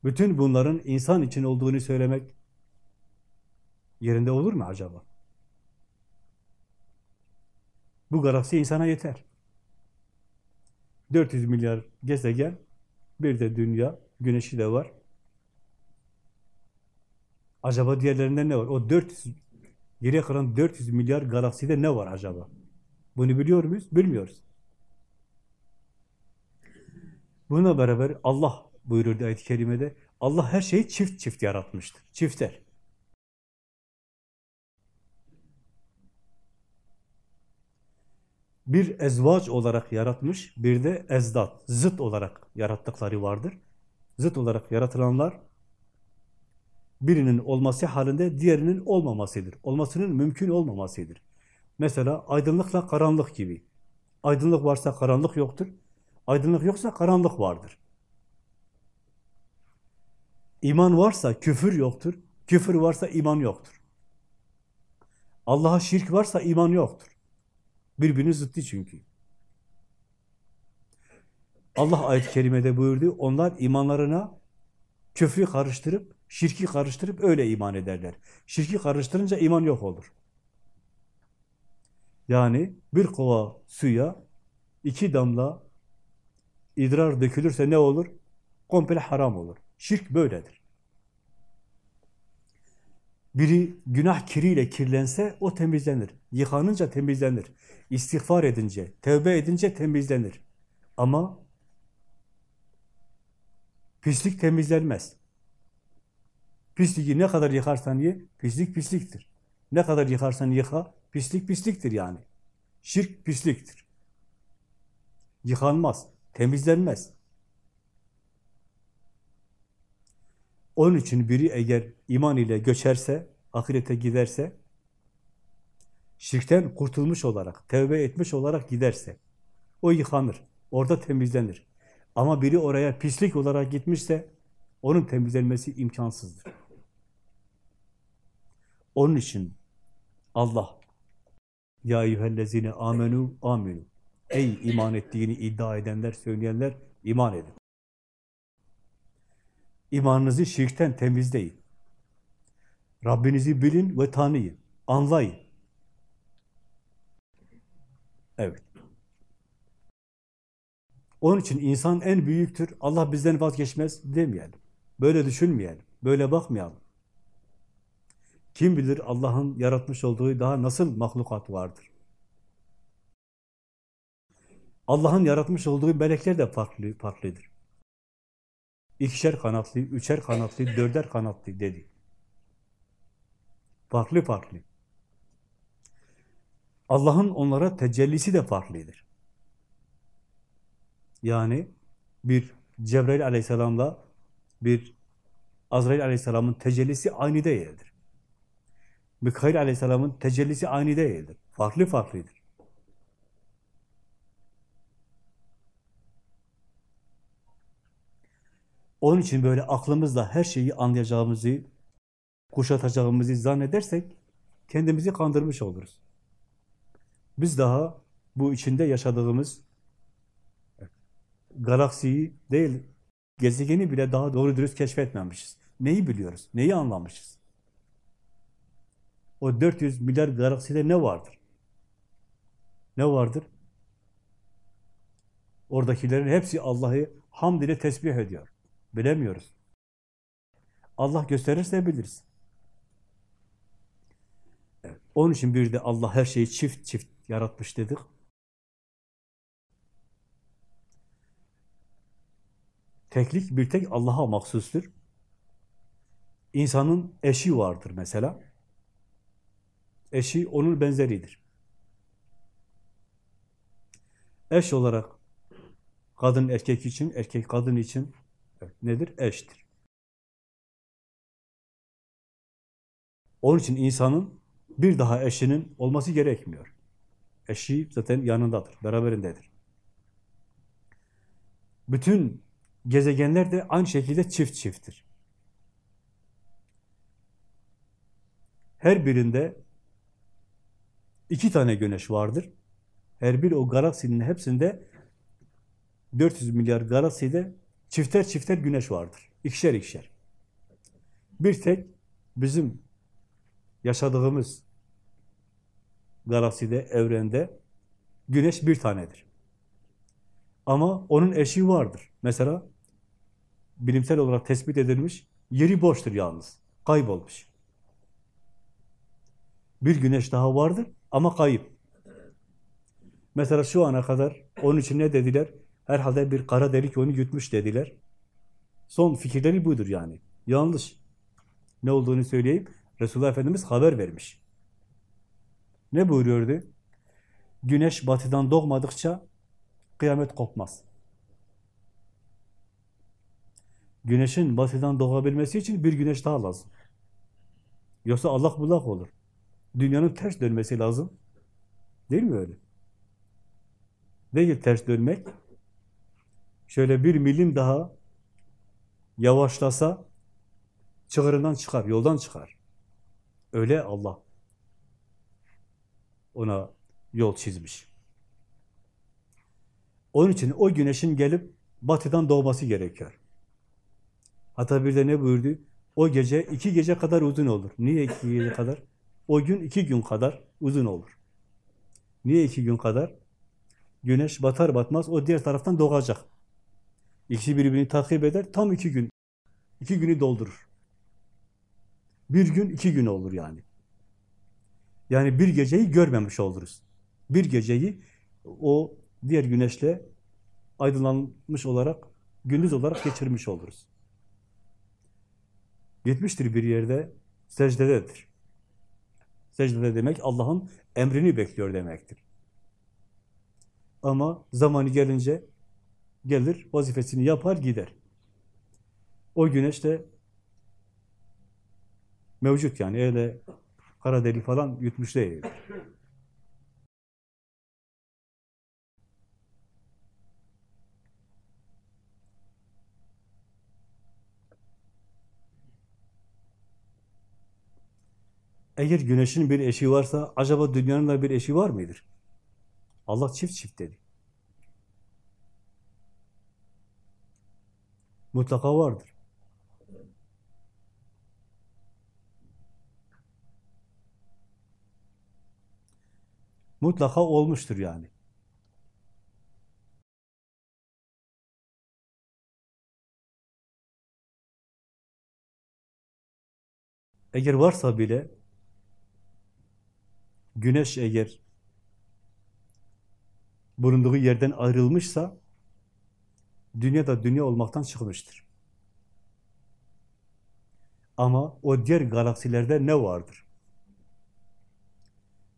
Bütün bunların insan için olduğunu söylemek yerinde olur mu acaba? Bu galaksi insana yeter. 400 milyar gezegen, bir de dünya, güneşi de var. Acaba diğerlerinde ne var? O 400, geriye kalan 400 milyar galakside ne var acaba? Bunu biliyor muyuz? Bilmiyoruz. Buna beraber Allah buyururdu ayet-i kerimede, Allah her şeyi çift çift yaratmıştır. Çifter. Bir ezvac olarak yaratmış, bir de ezdat, zıt olarak yarattıkları vardır. Zıt olarak yaratılanlar birinin olması halinde diğerinin olmamasıdır. Olmasının mümkün olmamasıdır. Mesela aydınlıkla karanlık gibi. Aydınlık varsa karanlık yoktur. Aydınlık yoksa karanlık vardır. İman varsa küfür yoktur. Küfür varsa iman yoktur. Allah'a şirk varsa iman yoktur. Birbirini zıttı çünkü. Allah ayet-i kerimede buyurdu, onlar imanlarına küfrü karıştırıp, şirki karıştırıp öyle iman ederler. Şirki karıştırınca iman yok olur. Yani bir kova suya iki damla idrar dökülürse ne olur? komple haram olur. Şirk böyledir. Biri günah kiriyle kirlense o temizlenir. Yıkanınca temizlenir. İstiğfar edince, tevbe edince temizlenir. Ama pislik temizlenmez. Pisliği ne kadar yıkarsan ye, pislik pisliktir. Ne kadar yıkarsan yıka, pislik pisliktir yani. Şirk pisliktir. Yıkanmaz, temizlenmez. Onun için biri eğer iman ile göçerse, ahirete giderse, şirkten kurtulmuş olarak, tevbe etmiş olarak giderse, o yıkanır, orada temizlenir. Ama biri oraya pislik olarak gitmişse, onun temizlenmesi imkansızdır. Onun için Allah, Ya eyyühellezine amenu aminu. Ey iman ettiğini iddia edenler, söyleyenler, iman edin. İmanınızı şirkten temizleyin. Rabbinizi bilin ve tanıyın, anlayın. Evet. Onun için insan en büyüktür, Allah bizden vazgeçmez demeyelim. Böyle düşünmeyelim, böyle bakmayalım. Kim bilir Allah'ın yaratmış olduğu daha nasıl mahlukat vardır? Allah'ın yaratmış olduğu melekler de farklı, farklıdır. İkişer kanatlı, üçer kanatlı, dörder kanatlı dedi. Farklı farklı. Allah'ın onlara tecellisi de farklıdır. Yani bir Cebrail aleyhisselamla bir Azrail aleyhisselamın tecellisi aynı değildir. Mikail aleyhisselamın tecellisi aynı değildir. Farklı farklıdır. Onun için böyle aklımızla her şeyi anlayacağımızı, kuşatacağımızı zannedersek kendimizi kandırmış oluruz. Biz daha bu içinde yaşadığımız galaksiyi değil, gezegeni bile daha doğru dürüst keşfetmemişiz. Neyi biliyoruz? Neyi anlamışız? O 400 milyar galakside ne vardır? Ne vardır? Oradakilerin hepsi Allah'ı hamd ile tesbih ediyor. Bilemiyoruz. Allah gösterirse biliriz. Onun için bir de Allah her şeyi çift çift yaratmış dedik. Teklik bir tek Allah'a mahsustur. İnsanın eşi vardır mesela. Eşi onun benzeridir. Eş olarak kadın erkek için, erkek kadın için nedir? Eştir. Onun için insanın bir daha eşinin olması gerekmiyor. Eşi zaten yanındadır, beraberindedir. Bütün gezegenler de aynı şekilde çift çifttir. Her birinde iki tane güneş vardır. Her bir o galaksinin hepsinde 400 milyar galakside çifter çifter güneş vardır. İkişer ikişer. Bir tek bizim yaşadığımız galakside, evrende güneş bir tanedir. Ama onun eşi vardır. Mesela bilimsel olarak tespit edilmiş, yeri boştur yalnız. Kaybolmuş. Bir güneş daha vardır ama kayıp. Mesela şu ana kadar onun için ne dediler? Herhalde bir kara delik onu yutmuş dediler. Son fikirleri budur yani. Yanlış. Ne olduğunu söyleyeyim. Resulullah Efendimiz haber vermiş. Ne buyuruyordu? Güneş batıdan doğmadıkça kıyamet kopmaz. Güneşin batıdan doğabilmesi için bir güneş daha lazım. Yoksa Allah bulak olur. Dünyanın ters dönmesi lazım. Değil mi öyle? Değil ters dönmek. Şöyle bir milim daha yavaşlasa çığırından çıkar, yoldan çıkar. Öyle Allah ona yol çizmiş. Onun için o güneşin gelip batıdan doğması gerekiyor. Hatta bir de ne buyurdu? O gece iki gece kadar uzun olur. Niye iki gece kadar? O gün iki gün kadar uzun olur. Niye iki gün kadar? Güneş batar batmaz o diğer taraftan doğacak. İkisi birbirini takip eder, tam iki gün. iki günü doldurur. Bir gün, iki gün olur yani. Yani bir geceyi görmemiş oluruz. Bir geceyi o diğer güneşle aydınlanmış olarak, gündüz olarak geçirmiş oluruz. Gitmiştir bir yerde, secdededir. Secdede demek Allah'ın emrini bekliyor demektir. Ama zamanı gelince gelir, vazifesini yapar, gider. O güneş de mevcut yani öyle kara delik falan yutmuş değil. Eğer güneşin bir eşi varsa acaba dünyanın da bir eşi var mıdır? Allah çift çift dedi. Mutlaka vardır. Mutlaka olmuştur yani. Eğer varsa bile güneş eğer bulunduğu yerden ayrılmışsa dünya da dünya olmaktan çıkmıştır. Ama o diğer galaksilerde ne vardır?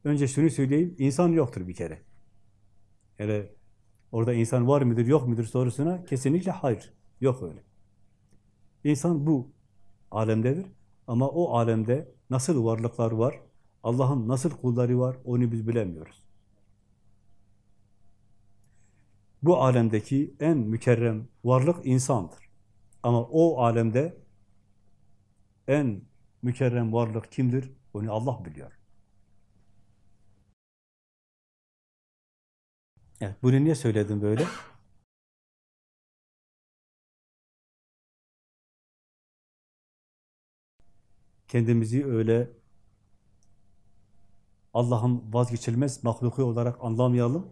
Önce şunu söyleyeyim, insan yoktur bir kere. Yani orada insan var mıdır, yok mudur sorusuna kesinlikle hayır, yok öyle. İnsan bu alemdedir ama o alemde nasıl varlıklar var, Allah'ın nasıl kulları var, onu biz bilemiyoruz. Bu alemdeki en mükerrem varlık insandır. Ama o alemde en mükerrem varlık kimdir? Onu Allah biliyor. Evet, bunu niye söyledim böyle? Kendimizi öyle Allah'ın vazgeçilmez mahluku olarak anlamayalım.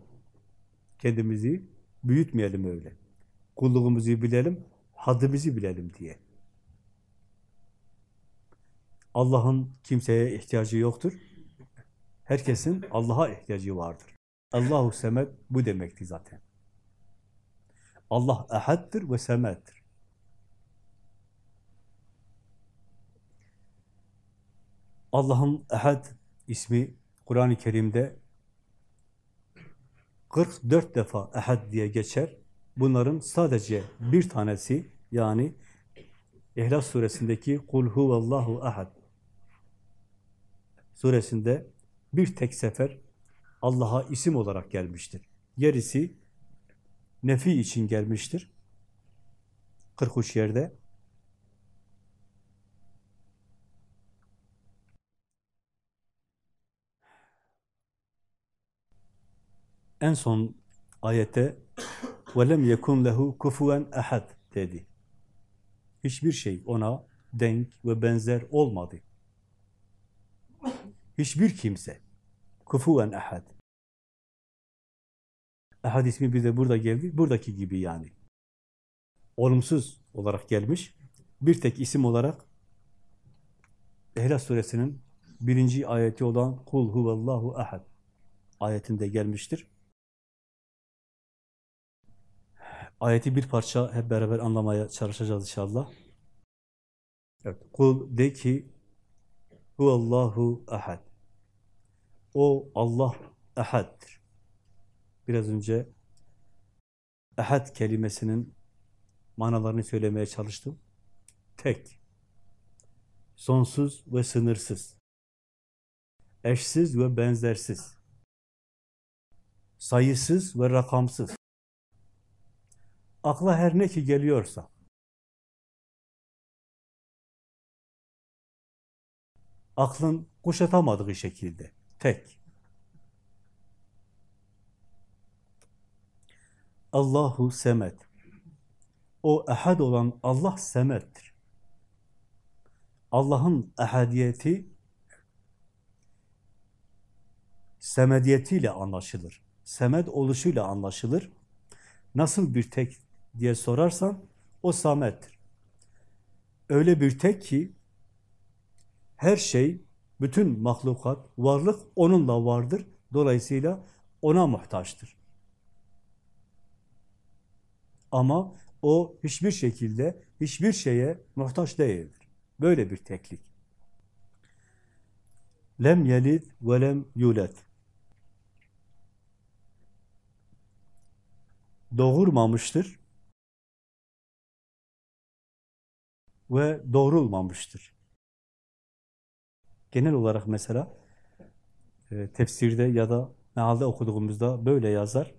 Kendimizi büyütmeyelim öyle. Kulluğumuzu bilelim, haddimizi bilelim diye. Allah'ın kimseye ihtiyacı yoktur. Herkesin Allah'a ihtiyacı vardır. Allahu semed bu demekti zaten. Allah ehaddir ve semeddir. Allah'ın ehad ismi Kur'an-ı Kerim'de 44 defa ehad diye geçer. Bunların sadece bir tanesi yani İhlas suresindeki Kul huvallahu ahad suresinde bir tek sefer Allah'a isim olarak gelmiştir. Gerisi nefi için gelmiştir. 43 yerde. En son ayete وَلَمْ يَكُنْ لَهُ كُفُوًا اَحَدٍ dedi. Hiçbir şey ona denk ve benzer olmadı. Hiçbir kimse. Kufuven ehad. Ehad ismi bize burada geldi. Buradaki gibi yani. Olumsuz olarak gelmiş. Bir tek isim olarak İhlas suresinin birinci ayeti olan Kul huvallahu ehad ayetinde gelmiştir. Ayeti bir parça hep beraber anlamaya çalışacağız inşallah. Evet. Kul de ki Huvallahu ahad. O Allah ehaddir. Biraz önce ehad kelimesinin manalarını söylemeye çalıştım. Tek, sonsuz ve sınırsız, eşsiz ve benzersiz, sayısız ve rakamsız. Akla her ne ki geliyorsa, aklın kuşatamadığı şekilde, tek. Allahu semet. O ehad olan Allah semettir. Allah'ın ehadiyeti semediyetiyle anlaşılır. Semed oluşuyla anlaşılır. Nasıl bir tek diye sorarsan o Samet'tir. Öyle bir tek ki her şey, bütün mahlukat, varlık onunla vardır. Dolayısıyla ona muhtaçtır. Ama o hiçbir şekilde, hiçbir şeye muhtaç değildir. Böyle bir teklik. Lem yelid ve lem yulet. Doğurmamıştır ve doğrulmamıştır. Genel olarak mesela e, tefsirde ya da mealde okuduğumuzda böyle yazar.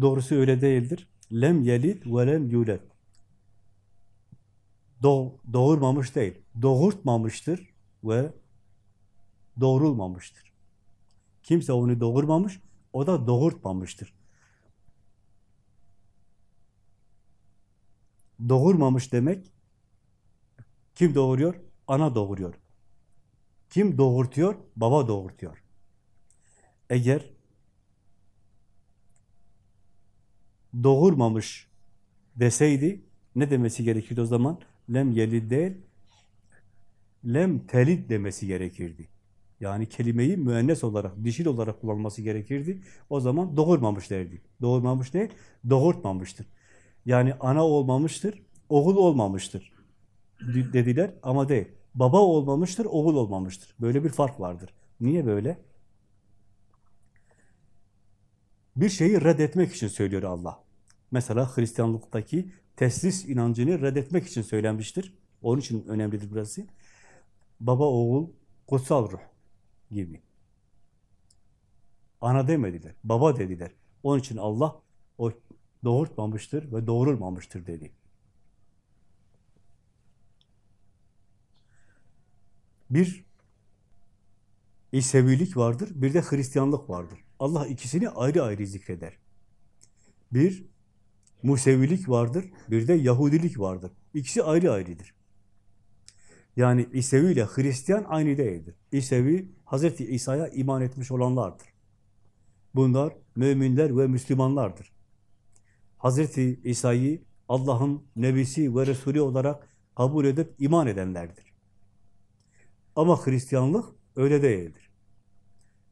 Doğrusu öyle değildir. Lem yelid ve lem yulet. Doğ, doğurmamış değil, doğurtmamıştır ve doğrulmamıştır. Kimse onu doğurmamış, o da doğurtmamıştır. Doğurmamış demek, kim doğuruyor? Ana doğuruyor. Kim doğurtuyor? Baba doğurtuyor. Eğer doğurmamış deseydi, ne demesi gerekirdi o zaman? Lem yelid değil, lem telid demesi gerekirdi. Yani kelimeyi müennes olarak, dişil olarak kullanması gerekirdi. O zaman doğurmamış derdi. Doğurmamış değil, doğurtmamıştır. Yani ana olmamıştır, oğul olmamıştır dediler ama değil. Baba olmamıştır, oğul olmamıştır. Böyle bir fark vardır. Niye böyle? Bir şeyi reddetmek için söylüyor Allah. Mesela Hristiyanlıktaki teslis inancını reddetmek için söylenmiştir. Onun için önemlidir burası. Baba, oğul, kutsal ruh gibi. Ana demediler, baba dediler. Onun için Allah o doğurtmamıştır ve doğurulmamıştır dedi. Bir İsevilik vardır, bir de Hristiyanlık vardır. Allah ikisini ayrı ayrı zikreder. Bir Musevilik vardır, bir de Yahudilik vardır. İkisi ayrı ayrıdır. Yani İsevi ile Hristiyan aynı değildir. İsevi, Hazreti İsa'ya iman etmiş olanlardır. Bunlar müminler ve Müslümanlardır. Hazreti İsa'yı Allah'ın nebisi ve Resulü olarak kabul edip iman edenlerdir. Ama Hristiyanlık öyle değildir.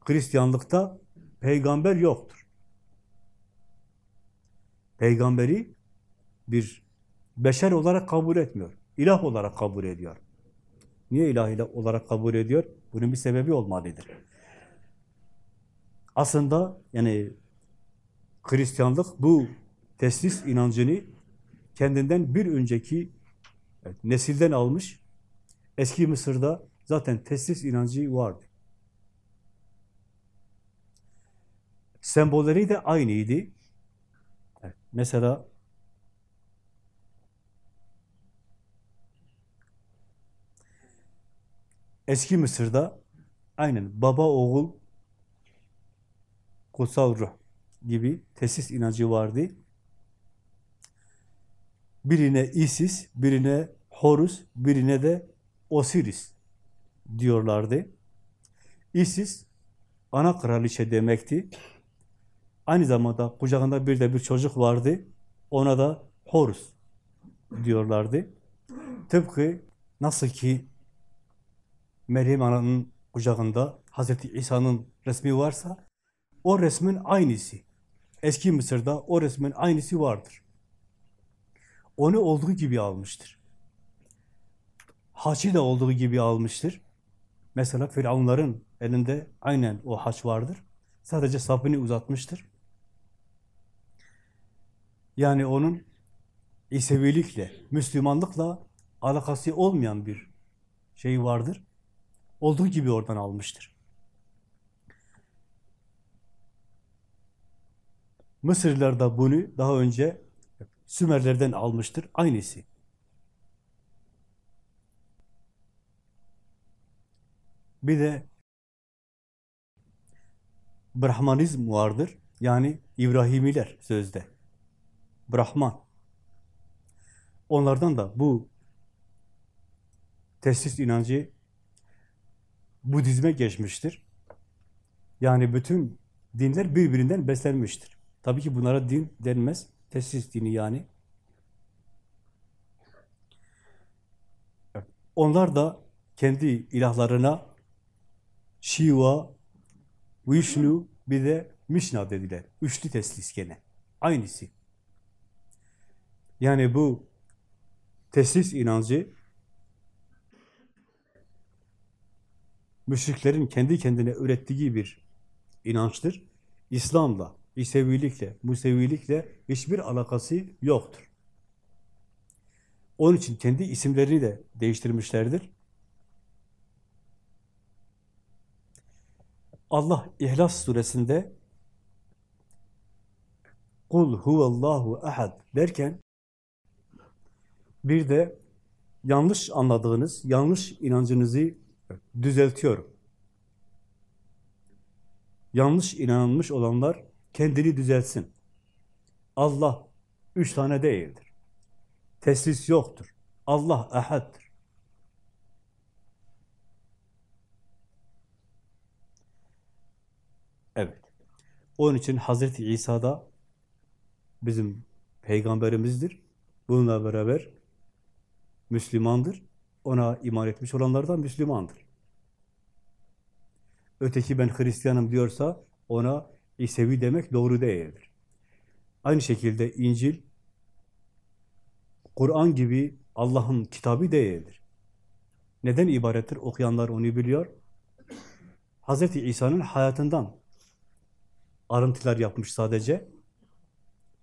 Hristiyanlıkta peygamber yoktur. Peygamberi bir beşer olarak kabul etmiyor. İlah olarak kabul ediyor. Niye ilah olarak kabul ediyor? Bunun bir sebebi olmalıdır. Aslında yani Hristiyanlık bu teslis inancını kendinden bir önceki nesilden almış. Eski Mısır'da zaten teslis inancı vardı. Sembolleri de aynıydı. Mesela eski Mısır'da aynen baba oğul kutsal ruh gibi tesis inancı vardı. Birine Isis, birine Horus, birine de Osiris diyorlardı. Isis ana kraliçe demekti. Aynı zamanda kucağında bir de bir çocuk vardı. Ona da Horus diyorlardı. Tıpkı nasıl ki Meryem Ana'nın kucağında Hazreti İsa'nın resmi varsa o resmin aynısı. Eski Mısır'da o resmin aynısı vardır. Onu olduğu gibi almıştır. Haçı da olduğu gibi almıştır. Mesela Firavunların elinde aynen o haç vardır. Sadece sapını uzatmıştır. Yani onun İsevilikle, Müslümanlıkla alakası olmayan bir şey vardır. Olduğu gibi oradan almıştır. Mısırlılar da bunu daha önce Sümerlerden almıştır. Aynısı. Bir de Brahmanizm vardır. Yani İbrahimiler sözde. Brahman. Onlardan da bu tesis inancı Budizme geçmiştir. Yani bütün dinler birbirinden beslenmiştir. Tabii ki bunlara din denmez. Teslis dini yani. Onlar da kendi ilahlarına Shiva, Vishnu bir de Mishna dediler. Üçlü teslis gene. Aynısı. Yani bu teslis inancı müşriklerin kendi kendine ürettiği bir inançtır. İslam'la, İsevilikle, Musevilikle hiçbir alakası yoktur. Onun için kendi isimlerini de değiştirmişlerdir. Allah İhlas suresinde Kul huvallahu ahad derken bir de yanlış anladığınız, yanlış inancınızı düzeltiyorum. Yanlış inanmış olanlar kendini düzelsin. Allah üç tane değildir. Teslis yoktur. Allah ahaddır. Evet. Onun için Hazreti İsa da bizim peygamberimizdir. Bununla beraber Müslümandır. Ona iman etmiş olanlar da Müslümandır. Öteki ben Hristiyanım diyorsa ona İsevi demek doğru değildir. Aynı şekilde İncil, Kur'an gibi Allah'ın kitabı değildir. Neden ibarettir? Okuyanlar onu biliyor. Hz. İsa'nın hayatından arıntılar yapmış sadece.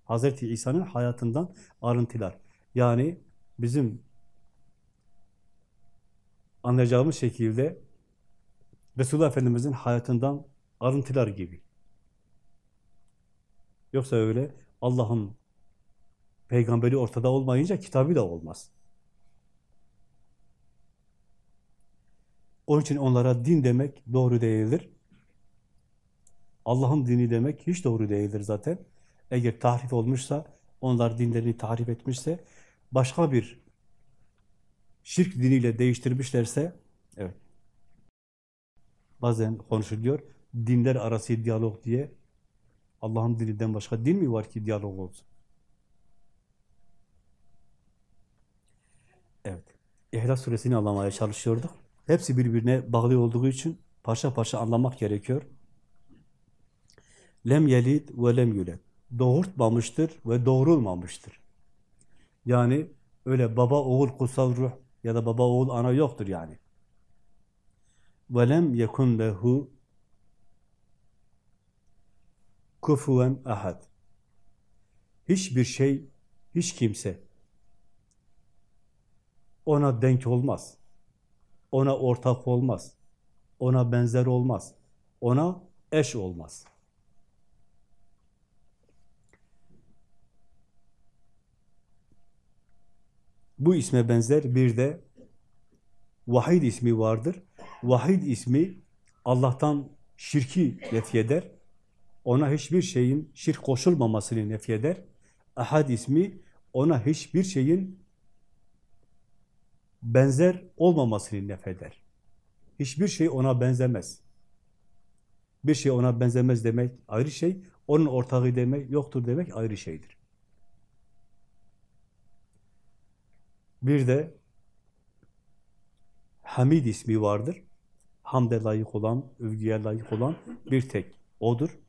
Hz. İsa'nın hayatından arıntılar. Yani bizim anlayacağımız şekilde Resulullah Efendimiz'in hayatından arıntılar gibi. Yoksa öyle Allah'ın peygamberi ortada olmayınca kitabı da olmaz. Onun için onlara din demek doğru değildir. Allah'ın dini demek hiç doğru değildir zaten. Eğer tahrif olmuşsa, onlar dinlerini tahrif etmişse, başka bir şirk diniyle değiştirmişlerse, evet, bazen konuşuluyor, dinler arası diyalog diye, Allah'ın dininden başka din mi var ki diyalog olsun? Evet, İhlas suresini anlamaya çalışıyorduk. Hepsi birbirine bağlı olduğu için parça parça anlamak gerekiyor. Lem yelid ve lem yuled. Doğurtmamıştır ve doğrulmamıştır. Yani öyle baba oğul kutsal ruh ya da baba oğul ana yoktur yani. Ve lem yekun lehu kufuven ahad. Hiçbir şey, hiç kimse ona denk olmaz. Ona ortak olmaz. Ona benzer olmaz. Ona eş olmaz. Bu isme benzer bir de Vahid ismi vardır. Vahid ismi Allah'tan şirki nefyeder. Ona hiçbir şeyin şirk koşulmamasını nefyeder. Ahad ismi ona hiçbir şeyin benzer olmamasını nefeder. Hiçbir şey ona benzemez. Bir şey ona benzemez demek ayrı şey, onun ortağı demek yoktur demek ayrı şeydir. Bir de Hamid ismi vardır. Hamde layık olan, övgüye layık olan bir tek O'dur.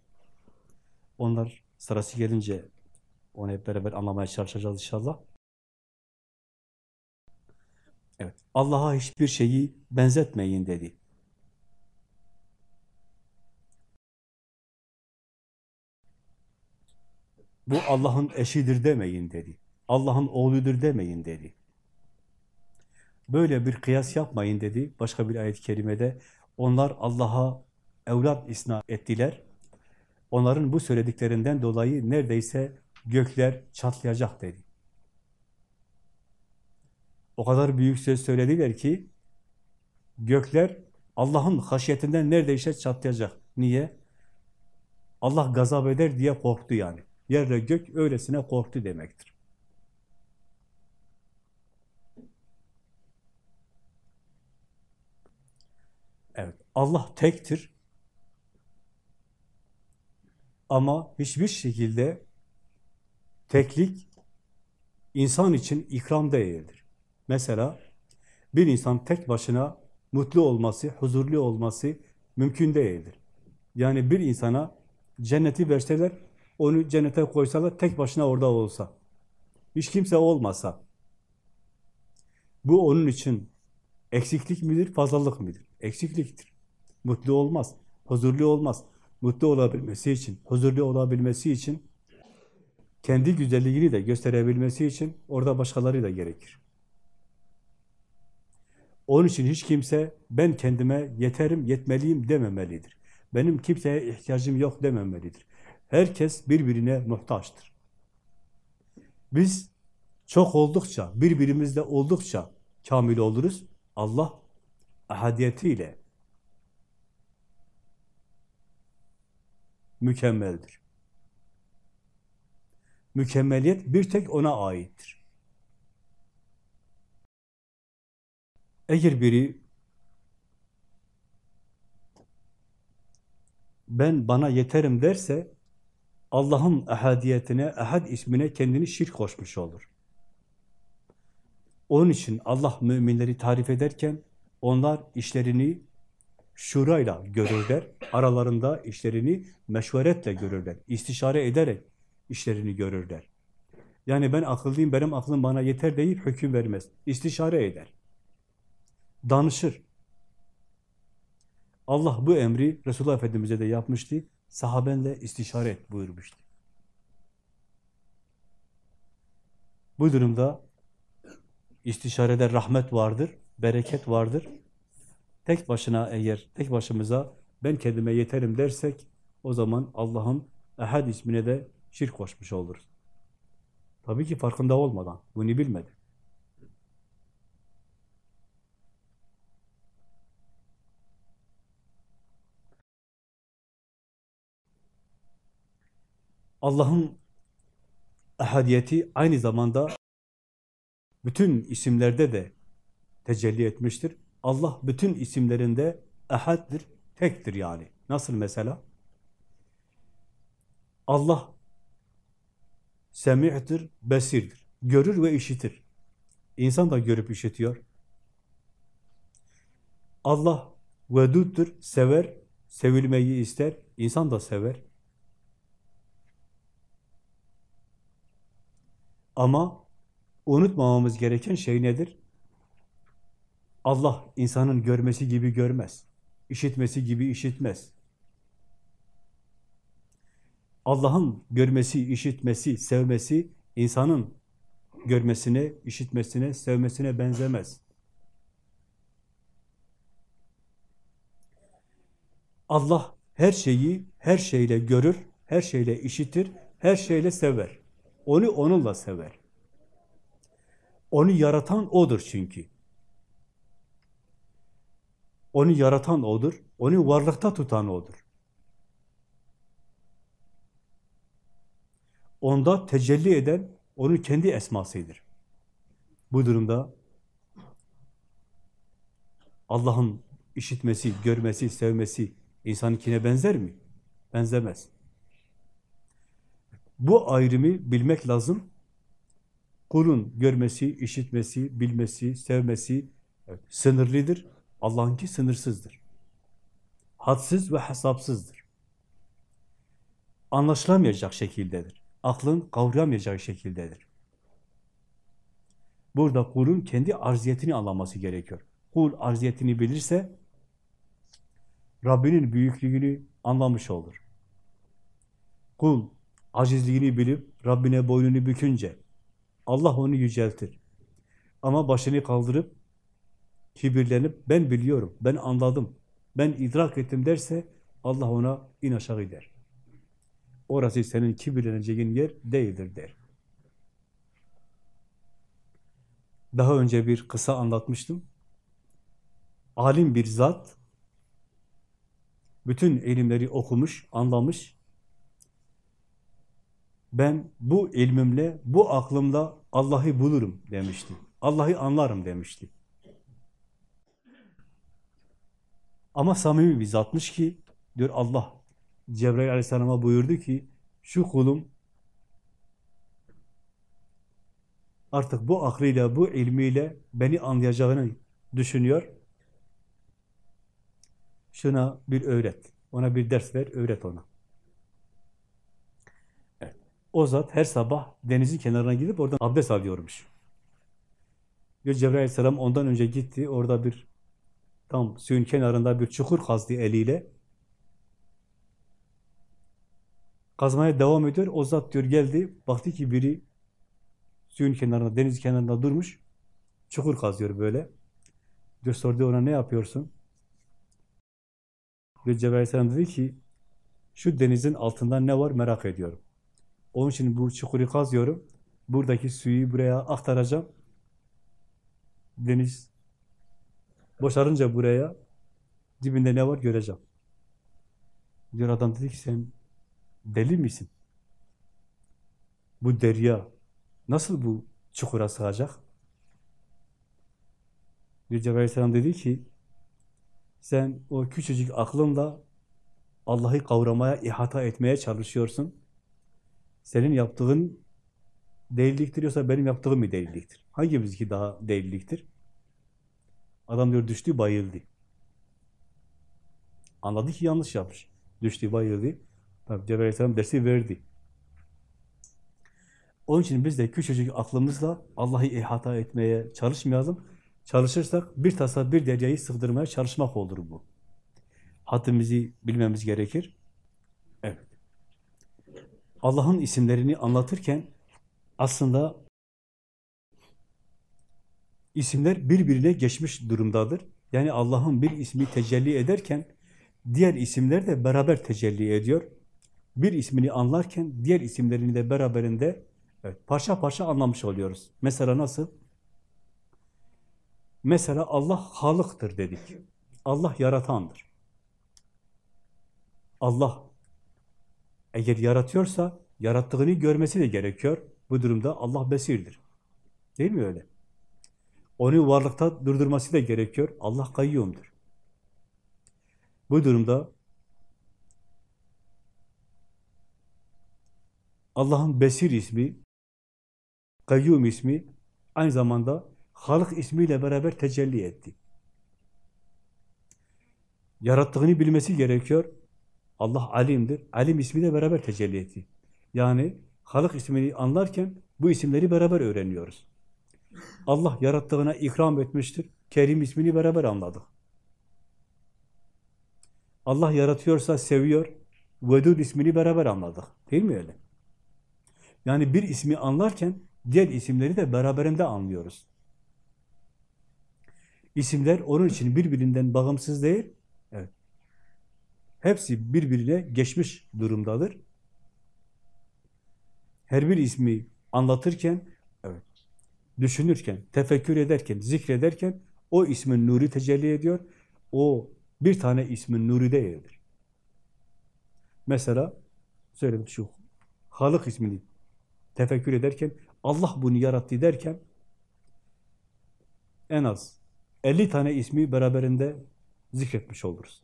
Onlar sırası gelince onu hep beraber anlamaya çalışacağız inşallah. Evet, Allah'a hiçbir şeyi benzetmeyin dedi. Bu Allah'ın eşidir demeyin dedi. Allah'ın oğludur demeyin dedi. Böyle bir kıyas yapmayın dedi. Başka bir ayet-i kerimede onlar Allah'a evlat isna ettiler. Onların bu söylediklerinden dolayı neredeyse gökler çatlayacak dedi. O kadar büyük söz söylediler ki gökler Allah'ın haşiyetinden neredeyse çatlayacak. Niye? Allah gazap eder diye korktu yani. Yerle gök öylesine korktu demektir. Evet, Allah tektir. Ama hiçbir şekilde teklik insan için ikram değildir. Mesela bir insan tek başına mutlu olması, huzurlu olması mümkün değildir. Yani bir insana cenneti verseler, onu cennete koysalar, tek başına orada olsa, hiç kimse olmasa, bu onun için eksiklik midir, fazlalık midir? Eksikliktir. Mutlu olmaz, huzurlu olmaz. Mutlu olabilmesi için, huzurlu olabilmesi için, kendi güzelliğini de gösterebilmesi için orada başkaları da gerekir. Onun için hiç kimse ben kendime yeterim, yetmeliyim dememelidir. Benim kimseye ihtiyacım yok dememelidir. Herkes birbirine muhtaçtır. Biz çok oldukça, birbirimizle oldukça kamil oluruz. Allah ahadiyetiyle mükemmeldir. Mükemmeliyet bir tek ona aittir. Eğer biri ben bana yeterim derse Allah'ın ehadiyetine, ehad ismine kendini şirk koşmuş olur. Onun için Allah müminleri tarif ederken onlar işlerini şurayla görürler. Aralarında işlerini meşveretle görürler. İstişare ederek işlerini görürler. Yani ben akıllıyım, benim aklım bana yeter deyip hüküm vermez. İstişare eder. Danışır. Allah bu emri Resulullah Efendimiz'e de yapmıştı. Sahabenle istişare et buyurmuştu. Bu durumda istişarede rahmet vardır, bereket vardır. Tek başına eğer, tek başımıza ben kendime yeterim dersek, o zaman Allah'ın Ehad ismine de şirk koşmuş oluruz. Tabii ki farkında olmadan, bunu bilmedi. Allah'ın ehadiyeti aynı zamanda bütün isimlerde de tecelli etmiştir. Allah bütün isimlerinde ehaddir, tektir yani. Nasıl mesela? Allah semi'tir, besirdir. Görür ve işitir. İnsan da görüp işitiyor. Allah veduddur, sever, sevilmeyi ister. İnsan da sever. Ama unutmamamız gereken şey nedir? Allah insanın görmesi gibi görmez. İşitmesi gibi işitmez. Allah'ın görmesi, işitmesi, sevmesi insanın görmesine, işitmesine, sevmesine benzemez. Allah her şeyi her şeyle görür, her şeyle işitir, her şeyle sever. Onu onunla sever. Onu yaratan O'dur çünkü. Onu yaratan O'dur, onu varlıkta tutan O'dur. Onda tecelli eden onun kendi esmasıdır. Bu durumda Allah'ın işitmesi, görmesi, sevmesi insanınkine benzer mi? Benzemez. Bu ayrımı bilmek lazım. Kulun görmesi, işitmesi, bilmesi, sevmesi evet, sınırlıdır. Allah'ınki sınırsızdır. Hadsız ve hesapsızdır. Anlaşılamayacak şekildedir. Aklın kavrayamayacağı şekildedir. Burada kulun kendi arziyetini anlaması gerekiyor. Kul arziyetini bilirse Rabbinin büyüklüğünü anlamış olur. Kul acizliğini bilip Rabbine boynunu bükünce Allah onu yüceltir. Ama başını kaldırıp kibirlenip ben biliyorum, ben anladım, ben idrak ettim derse Allah ona in aşağı der. Orası senin kibirleneceğin yer değildir der. Daha önce bir kısa anlatmıştım. Alim bir zat, bütün ilimleri okumuş, anlamış. Ben bu ilmimle, bu aklımla Allah'ı bulurum demişti. Allah'ı anlarım demişti. Ama samimi bir zatmış ki, diyor Allah Cebrail aleyhisselama buyurdu ki, şu kulum artık bu aklıyla, bu ilmiyle beni anlayacağını düşünüyor. Şuna bir öğret. Ona bir ders ver, öğret ona. Evet. O zat her sabah denizin kenarına gidip oradan abdest alıyormuş. Diyor Cebrail aleyhisselam ondan önce gitti. Orada bir tam suyun kenarında bir çukur kazdı eliyle. Kazmaya devam ediyor. O zat diyor geldi. Baktı ki biri suyun kenarında, deniz kenarında durmuş. Çukur kazıyor böyle. Diyor sordu ona ne yapıyorsun? Diyor Cebrail aleyhisselam dedi ki şu denizin altında ne var merak ediyorum. Onun için bu çukuru kazıyorum. Buradaki suyu buraya aktaracağım. Deniz boşarınca buraya dibinde ne var göreceğim. Diyor adam dedi ki sen deli misin? Bu derya nasıl bu çukura sığacak? Bir Cebrail Aleyhisselam dedi ki sen o küçücük aklınla Allah'ı kavramaya, ihata etmeye çalışıyorsun. Senin yaptığın değilliktir yoksa benim yaptığım mı değilliktir? Hangimizinki daha değilliktir? Adam diyor düştü, bayıldı. Anladı ki yanlış yapmış. Düştü, bayıldı. Tabi Cebrail Aleyhisselam dersi verdi. Onun için biz de küçücük aklımızla Allah'ı ihata etmeye çalışmayalım. Çalışırsak bir tasa bir deryayı sığdırmaya çalışmak olur bu. Haddimizi bilmemiz gerekir. Evet. Allah'ın isimlerini anlatırken aslında isimler birbirine geçmiş durumdadır. Yani Allah'ın bir ismi tecelli ederken diğer isimler de beraber tecelli ediyor. Bir ismini anlarken diğer isimlerini de beraberinde evet, parça parça anlamış oluyoruz. Mesela nasıl? Mesela Allah Halık'tır dedik. Allah yaratandır. Allah eğer yaratıyorsa yarattığını görmesi de gerekiyor. Bu durumda Allah besirdir. Değil mi öyle? Onu varlıkta durdurması da gerekiyor. Allah kayyumdur. Bu durumda Allah'ın Besir ismi, Kayyum ismi aynı zamanda Halık ismiyle beraber tecelli etti. Yarattığını bilmesi gerekiyor. Allah alimdir. Alim ismiyle beraber tecelli etti. Yani Halık ismini anlarken bu isimleri beraber öğreniyoruz. Allah yarattığına ikram etmiştir. Kerim ismini beraber anladık. Allah yaratıyorsa seviyor. Vedud ismini beraber anladık. Değil mi öyle? Yani bir ismi anlarken diğer isimleri de beraberinde anlıyoruz. İsimler onun için birbirinden bağımsız değil. Evet. Hepsi birbirine geçmiş durumdadır. Her bir ismi anlatırken, düşünürken, tefekkür ederken, zikrederken o ismin nuru tecelli ediyor. O bir tane ismin nuru değildir. Mesela söyledim şu Halık ismini tefekkür ederken Allah bunu yarattı derken en az 50 tane ismi beraberinde zikretmiş oluruz.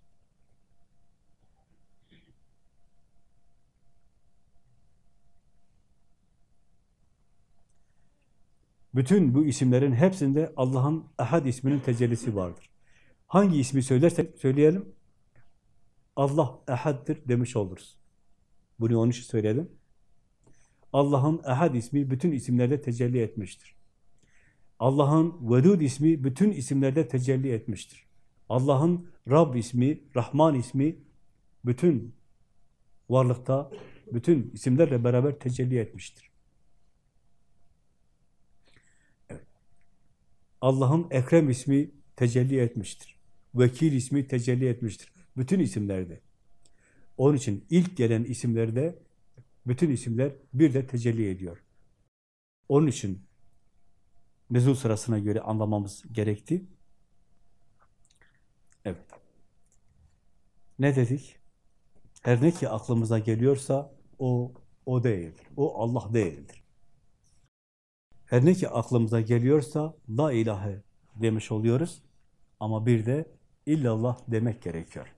Bütün bu isimlerin hepsinde Allah'ın Ahad isminin tecellisi vardır. Hangi ismi söylersek söyleyelim, Allah Ahad'dır demiş oluruz. Bunu onun için söyleyelim. Allah'ın Ahad ismi bütün isimlerde tecelli etmiştir. Allah'ın Vedud ismi bütün isimlerde tecelli etmiştir. Allah'ın Rab ismi, Rahman ismi bütün varlıkta, bütün isimlerle beraber tecelli etmiştir. Allah'ın Ekrem ismi tecelli etmiştir. Vekil ismi tecelli etmiştir. Bütün isimlerde. Onun için ilk gelen isimlerde bütün isimler bir de tecelli ediyor. Onun için nüzul sırasına göre anlamamız gerekti. Evet. Ne dedik? Her ne ki aklımıza geliyorsa o o değildir. O Allah değildir. Her ne ki aklımıza geliyorsa la ilahe demiş oluyoruz. Ama bir de illallah demek gerekiyor.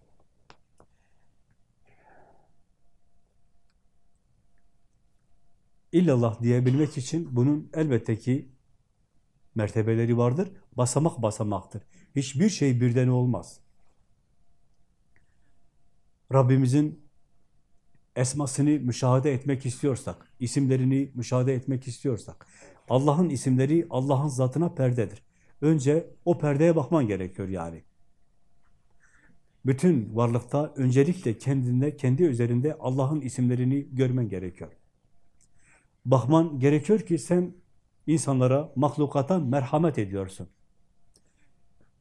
İllallah diyebilmek için bunun elbette ki mertebeleri vardır. Basamak basamaktır. Hiçbir şey birden olmaz. Rabbimizin esmasını müşahede etmek istiyorsak, isimlerini müşahede etmek istiyorsak, Allah'ın isimleri Allah'ın zatına perdedir. Önce o perdeye bakman gerekiyor yani. Bütün varlıkta öncelikle kendinde, kendi üzerinde Allah'ın isimlerini görmen gerekiyor. Bakman gerekiyor ki sen insanlara, mahlukata merhamet ediyorsun.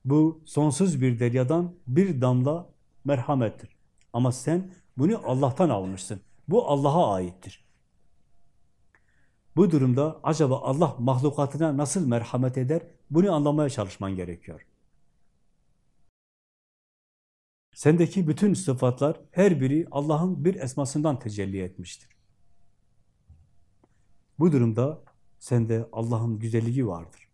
Bu sonsuz bir deryadan bir damla merhamettir. Ama sen bunu Allah'tan almışsın. Bu Allah'a aittir. Bu durumda acaba Allah mahlukatına nasıl merhamet eder? Bunu anlamaya çalışman gerekiyor. Sendeki bütün sıfatlar her biri Allah'ın bir esmasından tecelli etmiştir. Bu durumda sende Allah'ın güzelliği vardır.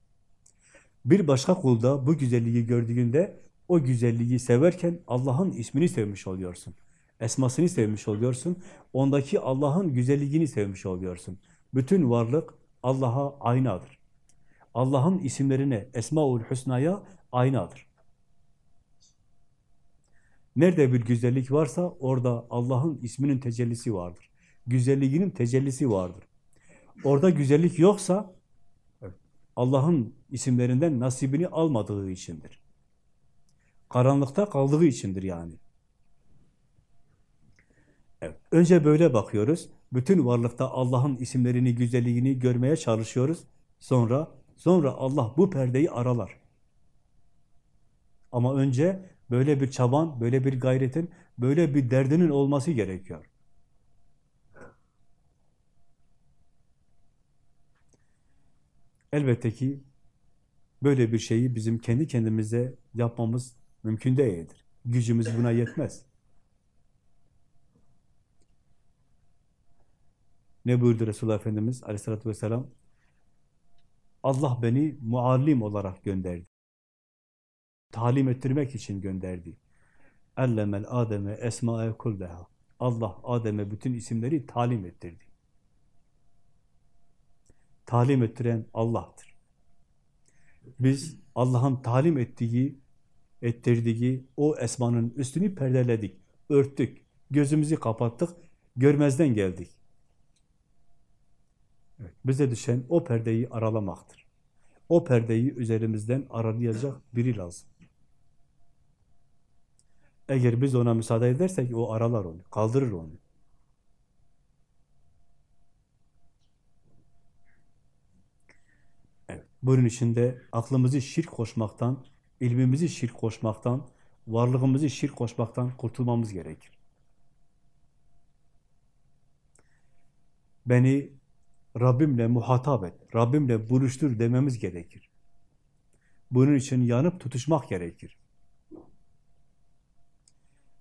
Bir başka kulda bu güzelliği gördüğünde o güzelliği severken Allah'ın ismini sevmiş oluyorsun. Esmasını sevmiş oluyorsun. Ondaki Allah'ın güzelliğini sevmiş oluyorsun. Bütün varlık Allah'a aynadır. Allah'ın isimlerine, Esmaül Hüsna'ya aynadır. Nerede bir güzellik varsa orada Allah'ın isminin tecellisi vardır. Güzelliğinin tecellisi vardır. Orada güzellik yoksa Allah'ın isimlerinden nasibini almadığı içindir. Karanlıkta kaldığı içindir yani. Evet. Önce böyle bakıyoruz. Bütün varlıkta Allah'ın isimlerini, güzelliğini görmeye çalışıyoruz. Sonra sonra Allah bu perdeyi aralar. Ama önce böyle bir çaban, böyle bir gayretin, böyle bir derdinin olması gerekiyor. Elbette ki böyle bir şeyi bizim kendi kendimize yapmamız mümkün değildir. Gücümüz buna yetmez. Ne buyurdu Resulullah Efendimiz aleyhissalatü vesselam? Allah beni muallim olarak gönderdi. Talim ettirmek için gönderdi. Ellemel Adem'e esma'e kulleha. Allah Adem'e bütün isimleri talim ettirdi. Talim ettiren Allah'tır. Biz Allah'ın talim ettiği, ettirdiği o esmanın üstünü perdeledik, örttük, gözümüzü kapattık, görmezden geldik. Evet, bize düşen o perdeyi aralamaktır. O perdeyi üzerimizden aralayacak biri lazım. Eğer biz ona müsaade edersek o aralar onu, kaldırır onu. Evet, bunun içinde aklımızı şirk koşmaktan, ilmimizi şirk koşmaktan, varlığımızı şirk koşmaktan kurtulmamız gerekir. Beni Rabbimle muhatap et, Rabbimle buluştur dememiz gerekir. Bunun için yanıp tutuşmak gerekir.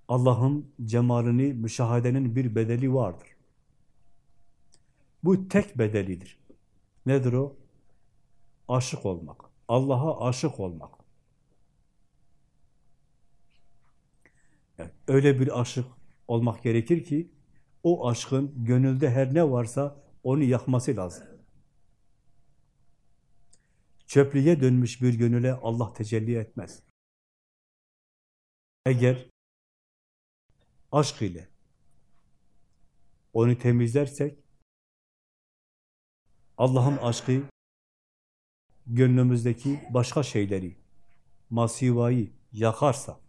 Allah'ın cemalini müşahedenin bir bedeli vardır. Bu tek bedelidir. Nedir o? Aşık olmak. Allah'a aşık olmak. Yani öyle bir aşık olmak gerekir ki o aşkın gönülde her ne varsa onu yakması lazım. Çöplüğe dönmüş bir gönüle Allah tecelli etmez. Eğer aşk ile onu temizlersek Allah'ın aşkı gönlümüzdeki başka şeyleri masivayı yakarsa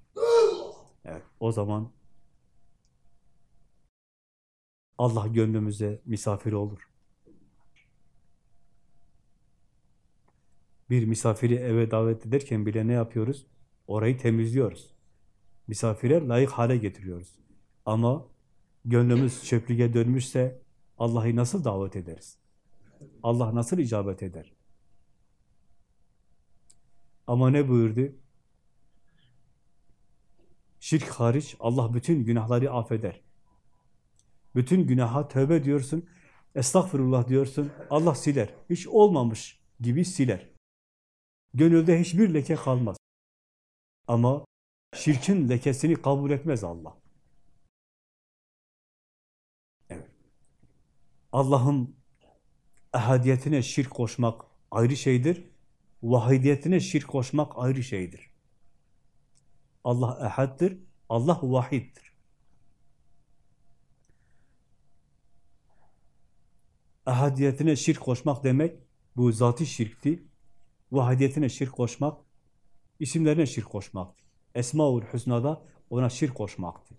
evet, o zaman Allah gönlümüze misafir olur. Bir misafiri eve davet ederken bile ne yapıyoruz? Orayı temizliyoruz. Misafire layık hale getiriyoruz. Ama gönlümüz çöplüğe dönmüşse Allah'ı nasıl davet ederiz? Allah nasıl icabet eder? Ama ne buyurdu? Şirk hariç Allah bütün günahları affeder. Bütün günaha tövbe diyorsun, estağfurullah diyorsun, Allah siler. Hiç olmamış gibi siler. Gönülde hiçbir leke kalmaz. Ama şirkin lekesini kabul etmez Allah. Evet. Allah'ın ehadiyetine şirk koşmak ayrı şeydir. Vahidiyetine şirk koşmak ayrı şeydir. Allah ehaddir, Allah vahiddir. Ehadiyetine şirk koşmak demek, bu zati şirkti. Vahidiyetine şirk koşmak, isimlerine şirk koşmaktı. Esma-ül Hüsna'da ona şirk koşmaktı.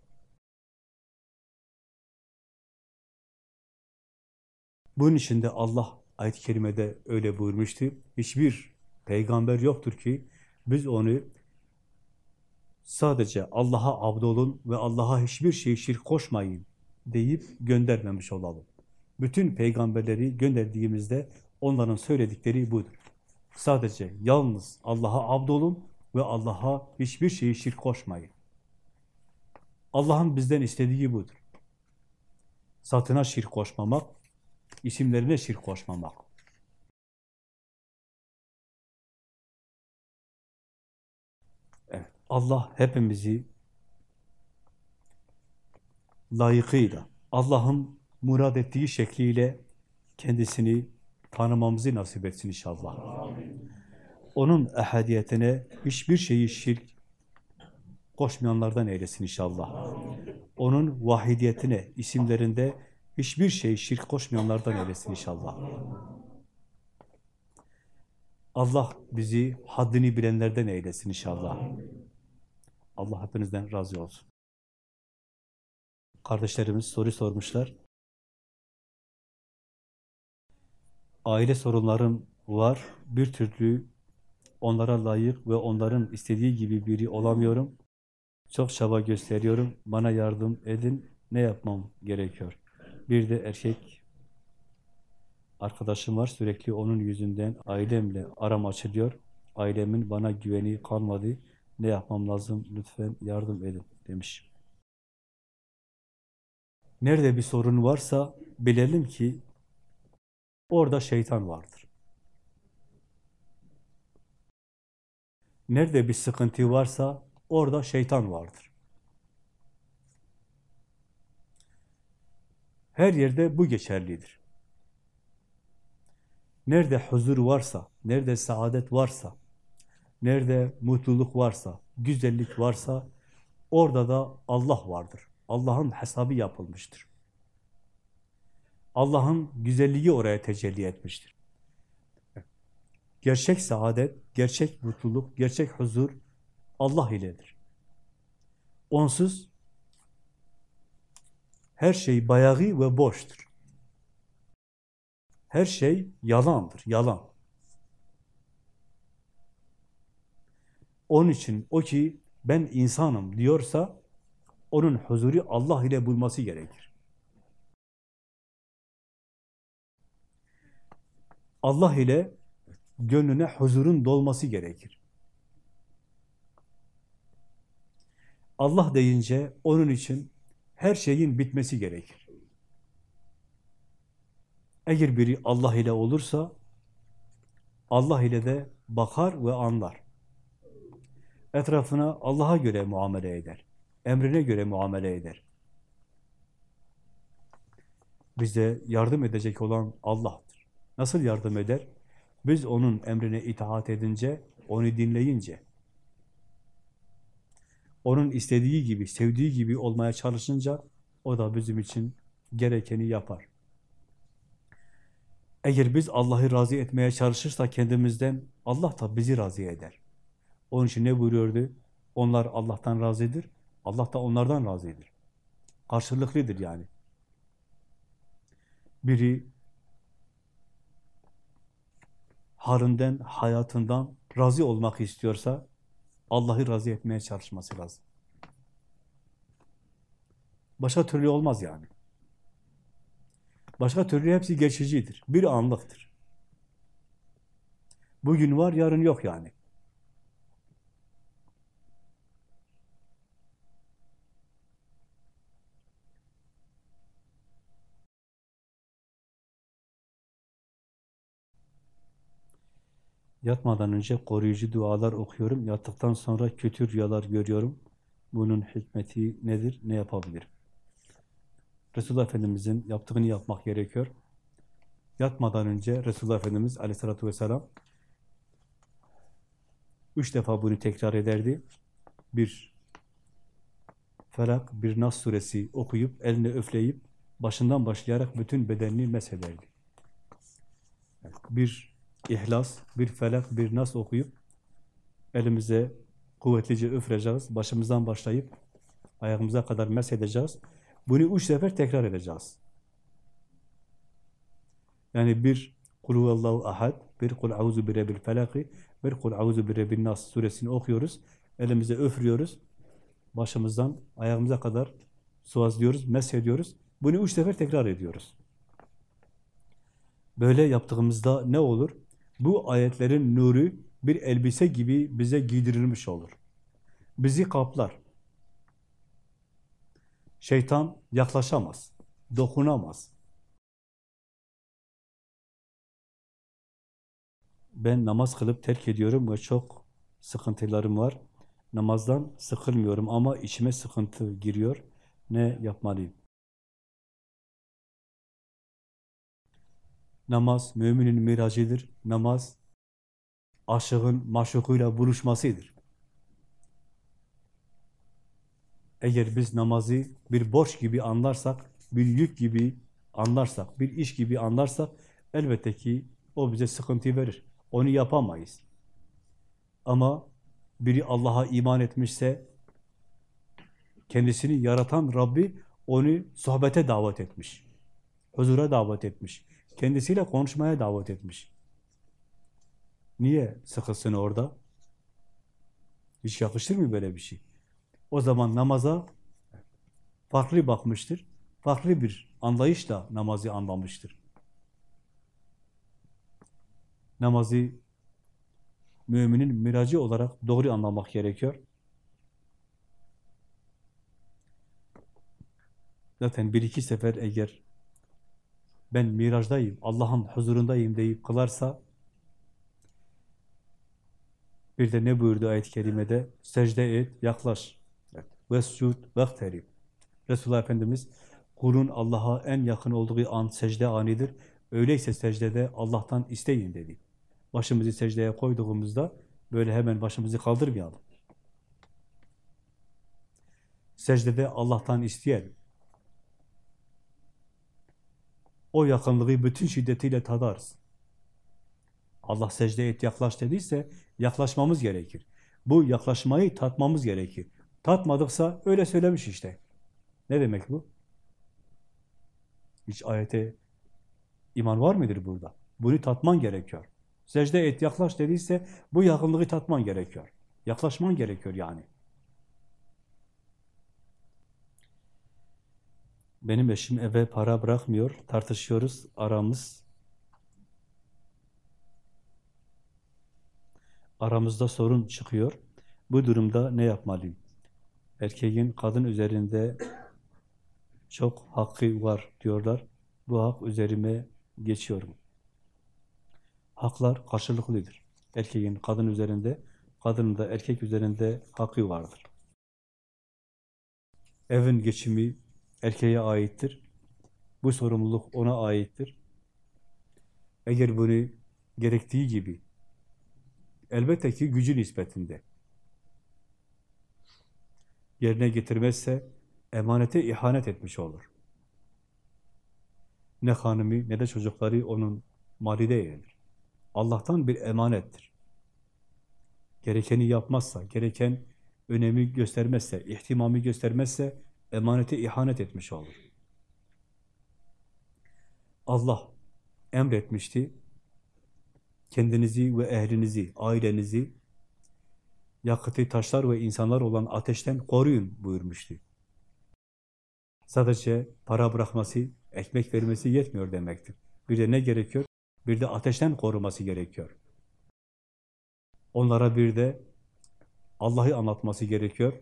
Bunun için Allah ayet-i kerimede öyle buyurmuştu. Hiçbir peygamber yoktur ki biz onu sadece Allah'a abdolun ve Allah'a hiçbir şey şirk koşmayın deyip göndermemiş olalım. Bütün peygamberleri gönderdiğimizde onların söyledikleri budur. Sadece yalnız Allah'a abdolun ve Allah'a hiçbir şeyi şirk koşmayın. Allah'ın bizden istediği budur. Satına şirk koşmamak, isimlerine şirk koşmamak. Evet, Allah hepimizi layıkıyla, Allah'ın murad ettiği şekliyle kendisini tanımamızı nasip etsin inşallah. Onun ehadiyetine hiçbir şeyi şirk koşmayanlardan eylesin inşallah. Onun vahidiyetine, isimlerinde hiçbir şey şirk koşmayanlardan eylesin inşallah. Allah bizi haddini bilenlerden eylesin inşallah. Allah hepinizden razı olsun. Kardeşlerimiz soru sormuşlar. Aile sorunlarım var. Bir türlü onlara layık ve onların istediği gibi biri olamıyorum. Çok çaba gösteriyorum. Bana yardım edin. Ne yapmam gerekiyor? Bir de erkek arkadaşım var. Sürekli onun yüzünden ailemle aram açılıyor. Ailemin bana güveni kalmadı. Ne yapmam lazım? Lütfen yardım edin demiş. Nerede bir sorun varsa bilelim ki orada şeytan vardır. Nerede bir sıkıntı varsa orada şeytan vardır. Her yerde bu geçerlidir. Nerede huzur varsa, nerede saadet varsa, nerede mutluluk varsa, güzellik varsa, orada da Allah vardır. Allah'ın hesabı yapılmıştır. Allah'ın güzelliği oraya tecelli etmiştir. Gerçek saadet, gerçek mutluluk, gerçek huzur Allah iledir. Onsuz her şey bayağı ve boştur. Her şey yalandır, yalan. Onun için o ki ben insanım diyorsa onun huzuru Allah ile bulması gerekir. Allah ile gönlüne huzurun dolması gerekir. Allah deyince onun için her şeyin bitmesi gerekir. Eğer biri Allah ile olursa Allah ile de bakar ve anlar. Etrafına Allah'a göre muamele eder. Emrine göre muamele eder. Bize yardım edecek olan Allah'tır. Nasıl yardım eder? Biz onun emrine itaat edince, onu dinleyince, onun istediği gibi, sevdiği gibi olmaya çalışınca o da bizim için gerekeni yapar. Eğer biz Allah'ı razı etmeye çalışırsak kendimizden Allah da bizi razı eder. Onun için ne buyuruyordu? Onlar Allah'tan razıdır, Allah da onlardan razıdır. Karşılıklıdır yani. Biri halinden, hayatından razı olmak istiyorsa Allah'ı razı etmeye çalışması lazım. Başka türlü olmaz yani. Başka türlü hepsi geçicidir. Bir anlıktır. Bugün var, yarın yok yani. Yatmadan önce koruyucu dualar okuyorum. Yattıktan sonra kötü rüyalar görüyorum. Bunun hikmeti nedir? Ne yapabilirim? Resulullah Efendimiz'in yaptığını yapmak gerekiyor. yatmadan önce Resulullah Efendimiz aleyhissalatü vesselam üç defa bunu tekrar ederdi. Bir Felak, bir Nas suresi okuyup, eline öfleyip, başından başlayarak bütün bedenini meshederdi. Bir İhlas, bir Felak, bir Nas okuyup, elimize kuvvetlice öfreceğiz, başımızdan başlayıp, ayağımıza kadar meshedeceğiz. Bunu üç sefer tekrar edeceğiz. Yani bir Kul huvallahu ahad, bir Kul auzu bi rabbil felaki, bir Kul auzu bi rabbin nas suresini okuyoruz. Elimize öfrüyoruz. Başımızdan ayağımıza kadar sıvazlıyoruz, meshediyoruz. Bunu üç sefer tekrar ediyoruz. Böyle yaptığımızda ne olur? Bu ayetlerin nuru bir elbise gibi bize giydirilmiş olur. Bizi kaplar. Şeytan yaklaşamaz, dokunamaz. Ben namaz kılıp terk ediyorum ve çok sıkıntılarım var. Namazdan sıkılmıyorum ama içime sıkıntı giriyor. Ne yapmalıyım? Namaz müminin miracıdır. Namaz aşığın maşukuyla buluşmasıdır. Eğer biz namazı bir borç gibi anlarsak, bir yük gibi anlarsak, bir iş gibi anlarsak elbette ki o bize sıkıntı verir. Onu yapamayız. Ama biri Allah'a iman etmişse kendisini yaratan Rabbi onu sohbete davet etmiş. Huzura davet etmiş. Kendisiyle konuşmaya davet etmiş. Niye sıkılsın orada? Hiç yakışır mı böyle bir şey? O zaman namaza farklı bakmıştır. Farklı bir anlayışla namazı anlamıştır. Namazı müminin miracı olarak doğru anlamak gerekiyor. Zaten bir iki sefer eğer ben mirajdayım, Allah'ın huzurundayım deyip kılarsa bir de ne buyurdu ayet-i kerimede? Secde et, yaklaş. Vescud, vekterib. Resulullah Efendimiz kulun Allah'a en yakın olduğu an secde anidir. Öyleyse secdede Allah'tan isteyin dedi başımızı secdeye koyduğumuzda böyle hemen başımızı kaldırmayalım. Secdede Allah'tan isteyelim. O yakınlığı bütün şiddetiyle tadarız. Allah secde et, yaklaş dediyse yaklaşmamız gerekir. Bu yaklaşmayı tatmamız gerekir. Tatmadıksa öyle söylemiş işte. Ne demek bu? Hiç ayete iman var mıdır burada? Bunu tatman gerekiyor. Secde et, yaklaş dediyse bu yakınlığı tatman gerekiyor. Yaklaşman gerekiyor yani. Benim eşim eve para bırakmıyor, tartışıyoruz, aramız. Aramızda sorun çıkıyor. Bu durumda ne yapmalıyım? Erkeğin kadın üzerinde çok hakkı var diyorlar. Bu hak üzerime geçiyorum haklar karşılıklıdır. Erkeğin kadın üzerinde, kadının da erkek üzerinde hakkı vardır. Evin geçimi erkeğe aittir. Bu sorumluluk ona aittir. Eğer bunu gerektiği gibi, elbette ki gücü nispetinde yerine getirmezse emanete ihanet etmiş olur. Ne hanımı ne de çocukları onun mali değildir. Allah'tan bir emanettir. Gerekeni yapmazsa, gereken önemi göstermezse, ihtimami göstermezse emanete ihanet etmiş olur. Allah emretmişti, kendinizi ve ehlinizi, ailenizi yakıtı taşlar ve insanlar olan ateşten koruyun buyurmuştu. Sadece para bırakması, ekmek vermesi yetmiyor demektir. Bir de ne gerekiyor? Bir de ateşten koruması gerekiyor. Onlara bir de Allah'ı anlatması gerekiyor.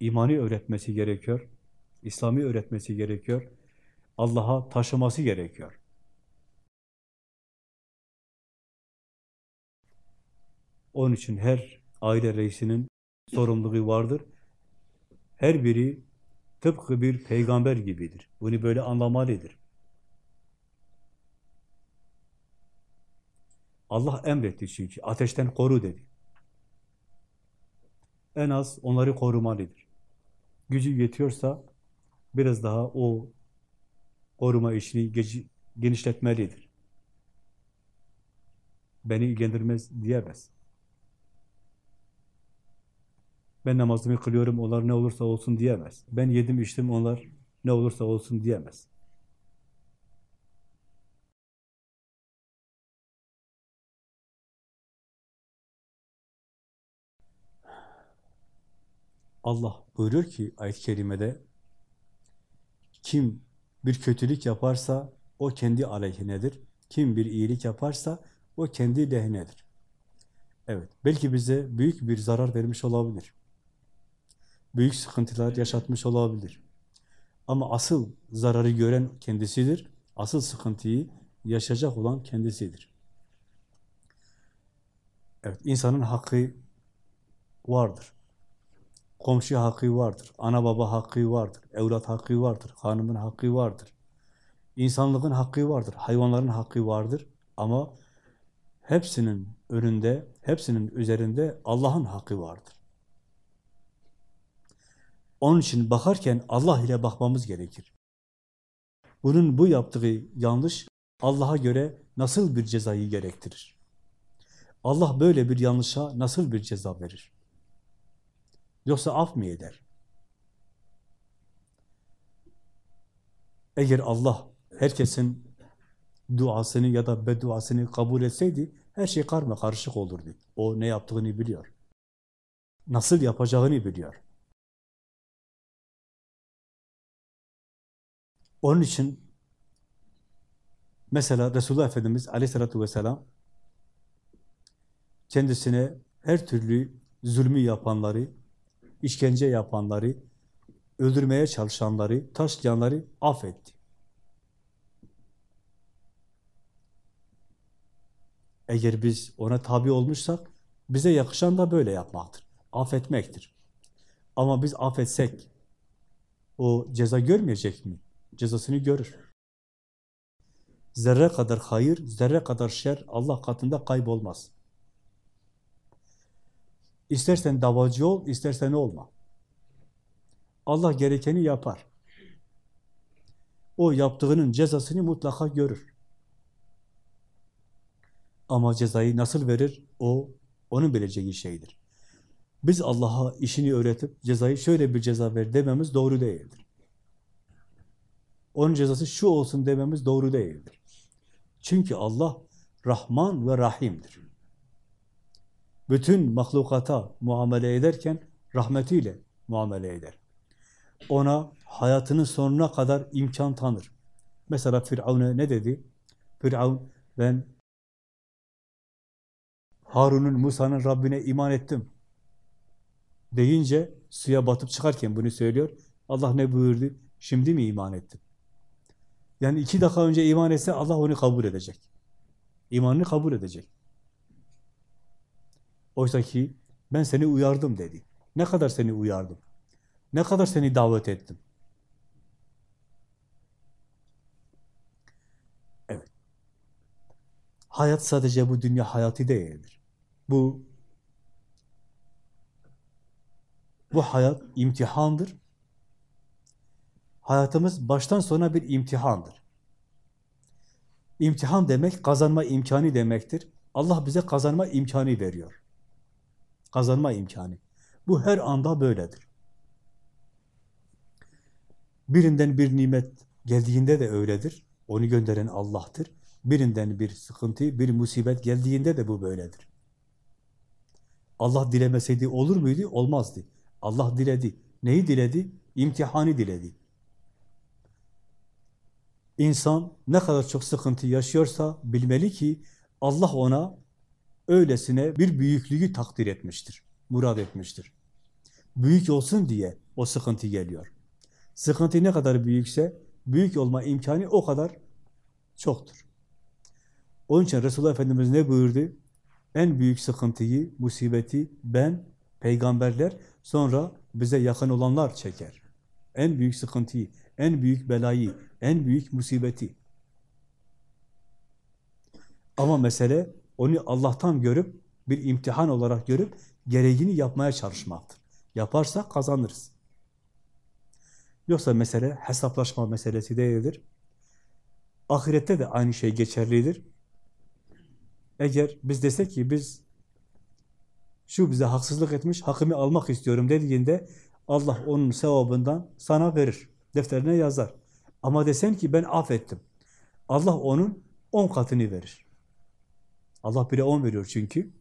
İmanı öğretmesi gerekiyor. İslam'ı öğretmesi gerekiyor. Allah'a taşıması gerekiyor. Onun için her aile reisinin sorumluluğu vardır. Her biri tıpkı bir peygamber gibidir. Bunu böyle anlamalıdır. Allah emretti çünkü. Ateşten koru dedi. En az onları korumalıdır. Gücü yetiyorsa biraz daha o koruma işini genişletmelidir. Beni ilgilendirmez diyemez. Ben namazımı kılıyorum, onlar ne olursa olsun diyemez. Ben yedim içtim, onlar ne olursa olsun diyemez. Allah buyuruyor ki ayet-i kerimede kim bir kötülük yaparsa o kendi aleyhinedir. Kim bir iyilik yaparsa o kendi lehinedir. Evet, belki bize büyük bir zarar vermiş olabilir. Büyük sıkıntılar yaşatmış olabilir. Ama asıl zararı gören kendisidir. Asıl sıkıntıyı yaşayacak olan kendisidir. Evet, insanın hakkı vardır. Komşu hakkı vardır, ana baba hakkı vardır, evlat hakkı vardır, hanımın hakkı vardır. İnsanlığın hakkı vardır, hayvanların hakkı vardır ama hepsinin önünde, hepsinin üzerinde Allah'ın hakkı vardır. Onun için bakarken Allah ile bakmamız gerekir. Bunun bu yaptığı yanlış Allah'a göre nasıl bir cezayı gerektirir? Allah böyle bir yanlışa nasıl bir ceza verir? Yoksa af mı eder? Eğer Allah herkesin duasını ya da bedduasını kabul etseydi her şey karma karışık olurdu. O ne yaptığını biliyor. Nasıl yapacağını biliyor. Onun için mesela Resulullah Efendimiz aleyhissalatü vesselam kendisine her türlü zulmü yapanları, işkence yapanları, öldürmeye çalışanları, taşlayanları affetti. Eğer biz ona tabi olmuşsak, bize yakışan da böyle yapmaktır. Affetmektir. Ama biz affetsek, o ceza görmeyecek mi? Cezasını görür. Zerre kadar hayır, zerre kadar şer Allah katında kaybolmaz. İstersen davacı ol, istersen olma. Allah gerekeni yapar. O yaptığının cezasını mutlaka görür. Ama cezayı nasıl verir? O, onun bileceği şeydir. Biz Allah'a işini öğretip cezayı şöyle bir ceza ver dememiz doğru değildir. Onun cezası şu olsun dememiz doğru değildir. Çünkü Allah Rahman ve Rahim'dir bütün mahlukata muamele ederken rahmetiyle muamele eder. Ona hayatının sonuna kadar imkan tanır. Mesela Firavun'a ne dedi? Firavun ben Harun'un, Musa'nın Rabbine iman ettim. Deyince suya batıp çıkarken bunu söylüyor. Allah ne buyurdu? Şimdi mi iman ettin? Yani iki dakika önce iman etse Allah onu kabul edecek. İmanını kabul edecek. Oysa ki ben seni uyardım dedi. Ne kadar seni uyardım? Ne kadar seni davet ettim? Evet. Hayat sadece bu dünya hayatı değildir. Bu bu hayat imtihandır. Hayatımız baştan sona bir imtihandır. İmtihan demek kazanma imkanı demektir. Allah bize kazanma imkanı veriyor kazanma imkanı. Bu her anda böyledir. Birinden bir nimet geldiğinde de öyledir. Onu gönderen Allah'tır. Birinden bir sıkıntı, bir musibet geldiğinde de bu böyledir. Allah dilemeseydi olur muydu? Olmazdı. Allah diledi. Neyi diledi? İmtihanı diledi. İnsan ne kadar çok sıkıntı yaşıyorsa bilmeli ki Allah ona öylesine bir büyüklüğü takdir etmiştir, murad etmiştir. Büyük olsun diye o sıkıntı geliyor. Sıkıntı ne kadar büyükse, büyük olma imkanı o kadar çoktur. Onun için Resulullah Efendimiz ne buyurdu? En büyük sıkıntıyı, musibeti ben, peygamberler, sonra bize yakın olanlar çeker. En büyük sıkıntıyı, en büyük belayı, en büyük musibeti. Ama mesele onu Allah'tan görüp, bir imtihan olarak görüp, gereğini yapmaya çalışmaktır. Yaparsak kazanırız. Yoksa mesele hesaplaşma meselesi değildir. Ahirette de aynı şey geçerlidir. Eğer biz desek ki biz şu bize haksızlık etmiş, hakkımı almak istiyorum dediğinde Allah onun sevabından sana verir. Defterine yazar. Ama desen ki ben affettim. Allah onun on katını verir. Allah bire on veriyor çünkü.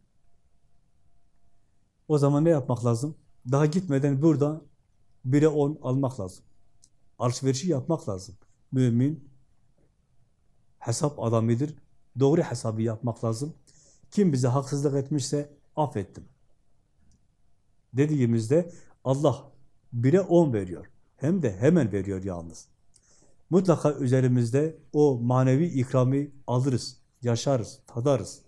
O zaman ne yapmak lazım? Daha gitmeden burada bire on almak lazım. Alışverişi yapmak lazım. Mümin hesap adamıdır. Doğru hesabı yapmak lazım. Kim bize haksızlık etmişse affettim. Dediğimizde Allah bire on veriyor. Hem de hemen veriyor yalnız. Mutlaka üzerimizde o manevi ikramı alırız, yaşarız, tadarız.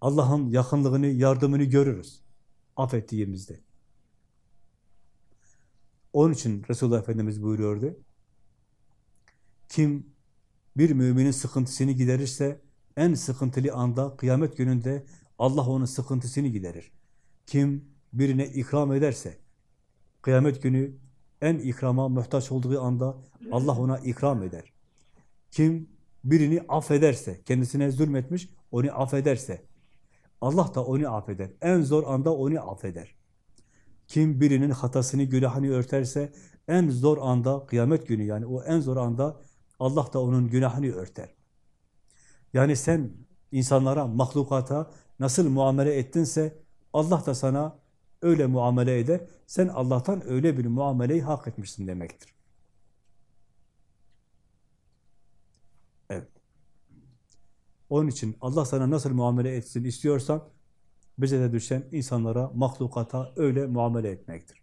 Allah'ın yakınlığını, yardımını görürüz affettiğimizde. Onun için Resulullah Efendimiz buyuruyordu. Kim bir müminin sıkıntısını giderirse en sıkıntılı anda kıyamet gününde Allah onun sıkıntısını giderir. Kim birine ikram ederse kıyamet günü en ikrama muhtaç olduğu anda Allah ona ikram eder. Kim birini affederse, kendisine zulmetmiş, onu affederse Allah da onu affeder. En zor anda onu affeder. Kim birinin hatasını, günahını örterse en zor anda, kıyamet günü yani o en zor anda Allah da onun günahını örter. Yani sen insanlara, mahlukata nasıl muamele ettinse Allah da sana öyle muamele eder. Sen Allah'tan öyle bir muameleyi hak etmişsin demektir. Evet. Onun için Allah sana nasıl muamele etsin istiyorsan bize de düşen insanlara, mahlukata öyle muamele etmektir.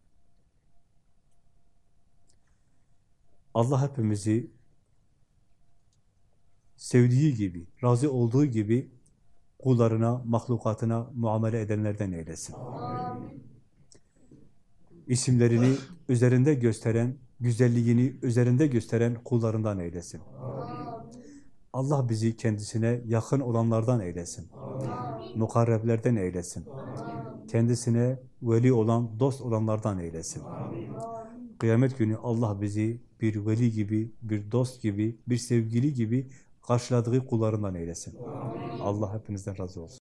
Allah hepimizi sevdiği gibi, razı olduğu gibi kullarına, mahlukatına muamele edenlerden eylesin. Amin. İsimlerini üzerinde gösteren, güzelliğini üzerinde gösteren kullarından eylesin. Amin. Allah bizi kendisine yakın olanlardan eylesin. Amin. Mukarreblerden eylesin. Amin. Kendisine veli olan, dost olanlardan eylesin. Amin. Kıyamet günü Allah bizi bir veli gibi, bir dost gibi, bir sevgili gibi karşıladığı kullarından eylesin. Amin. Allah hepinizden razı olsun.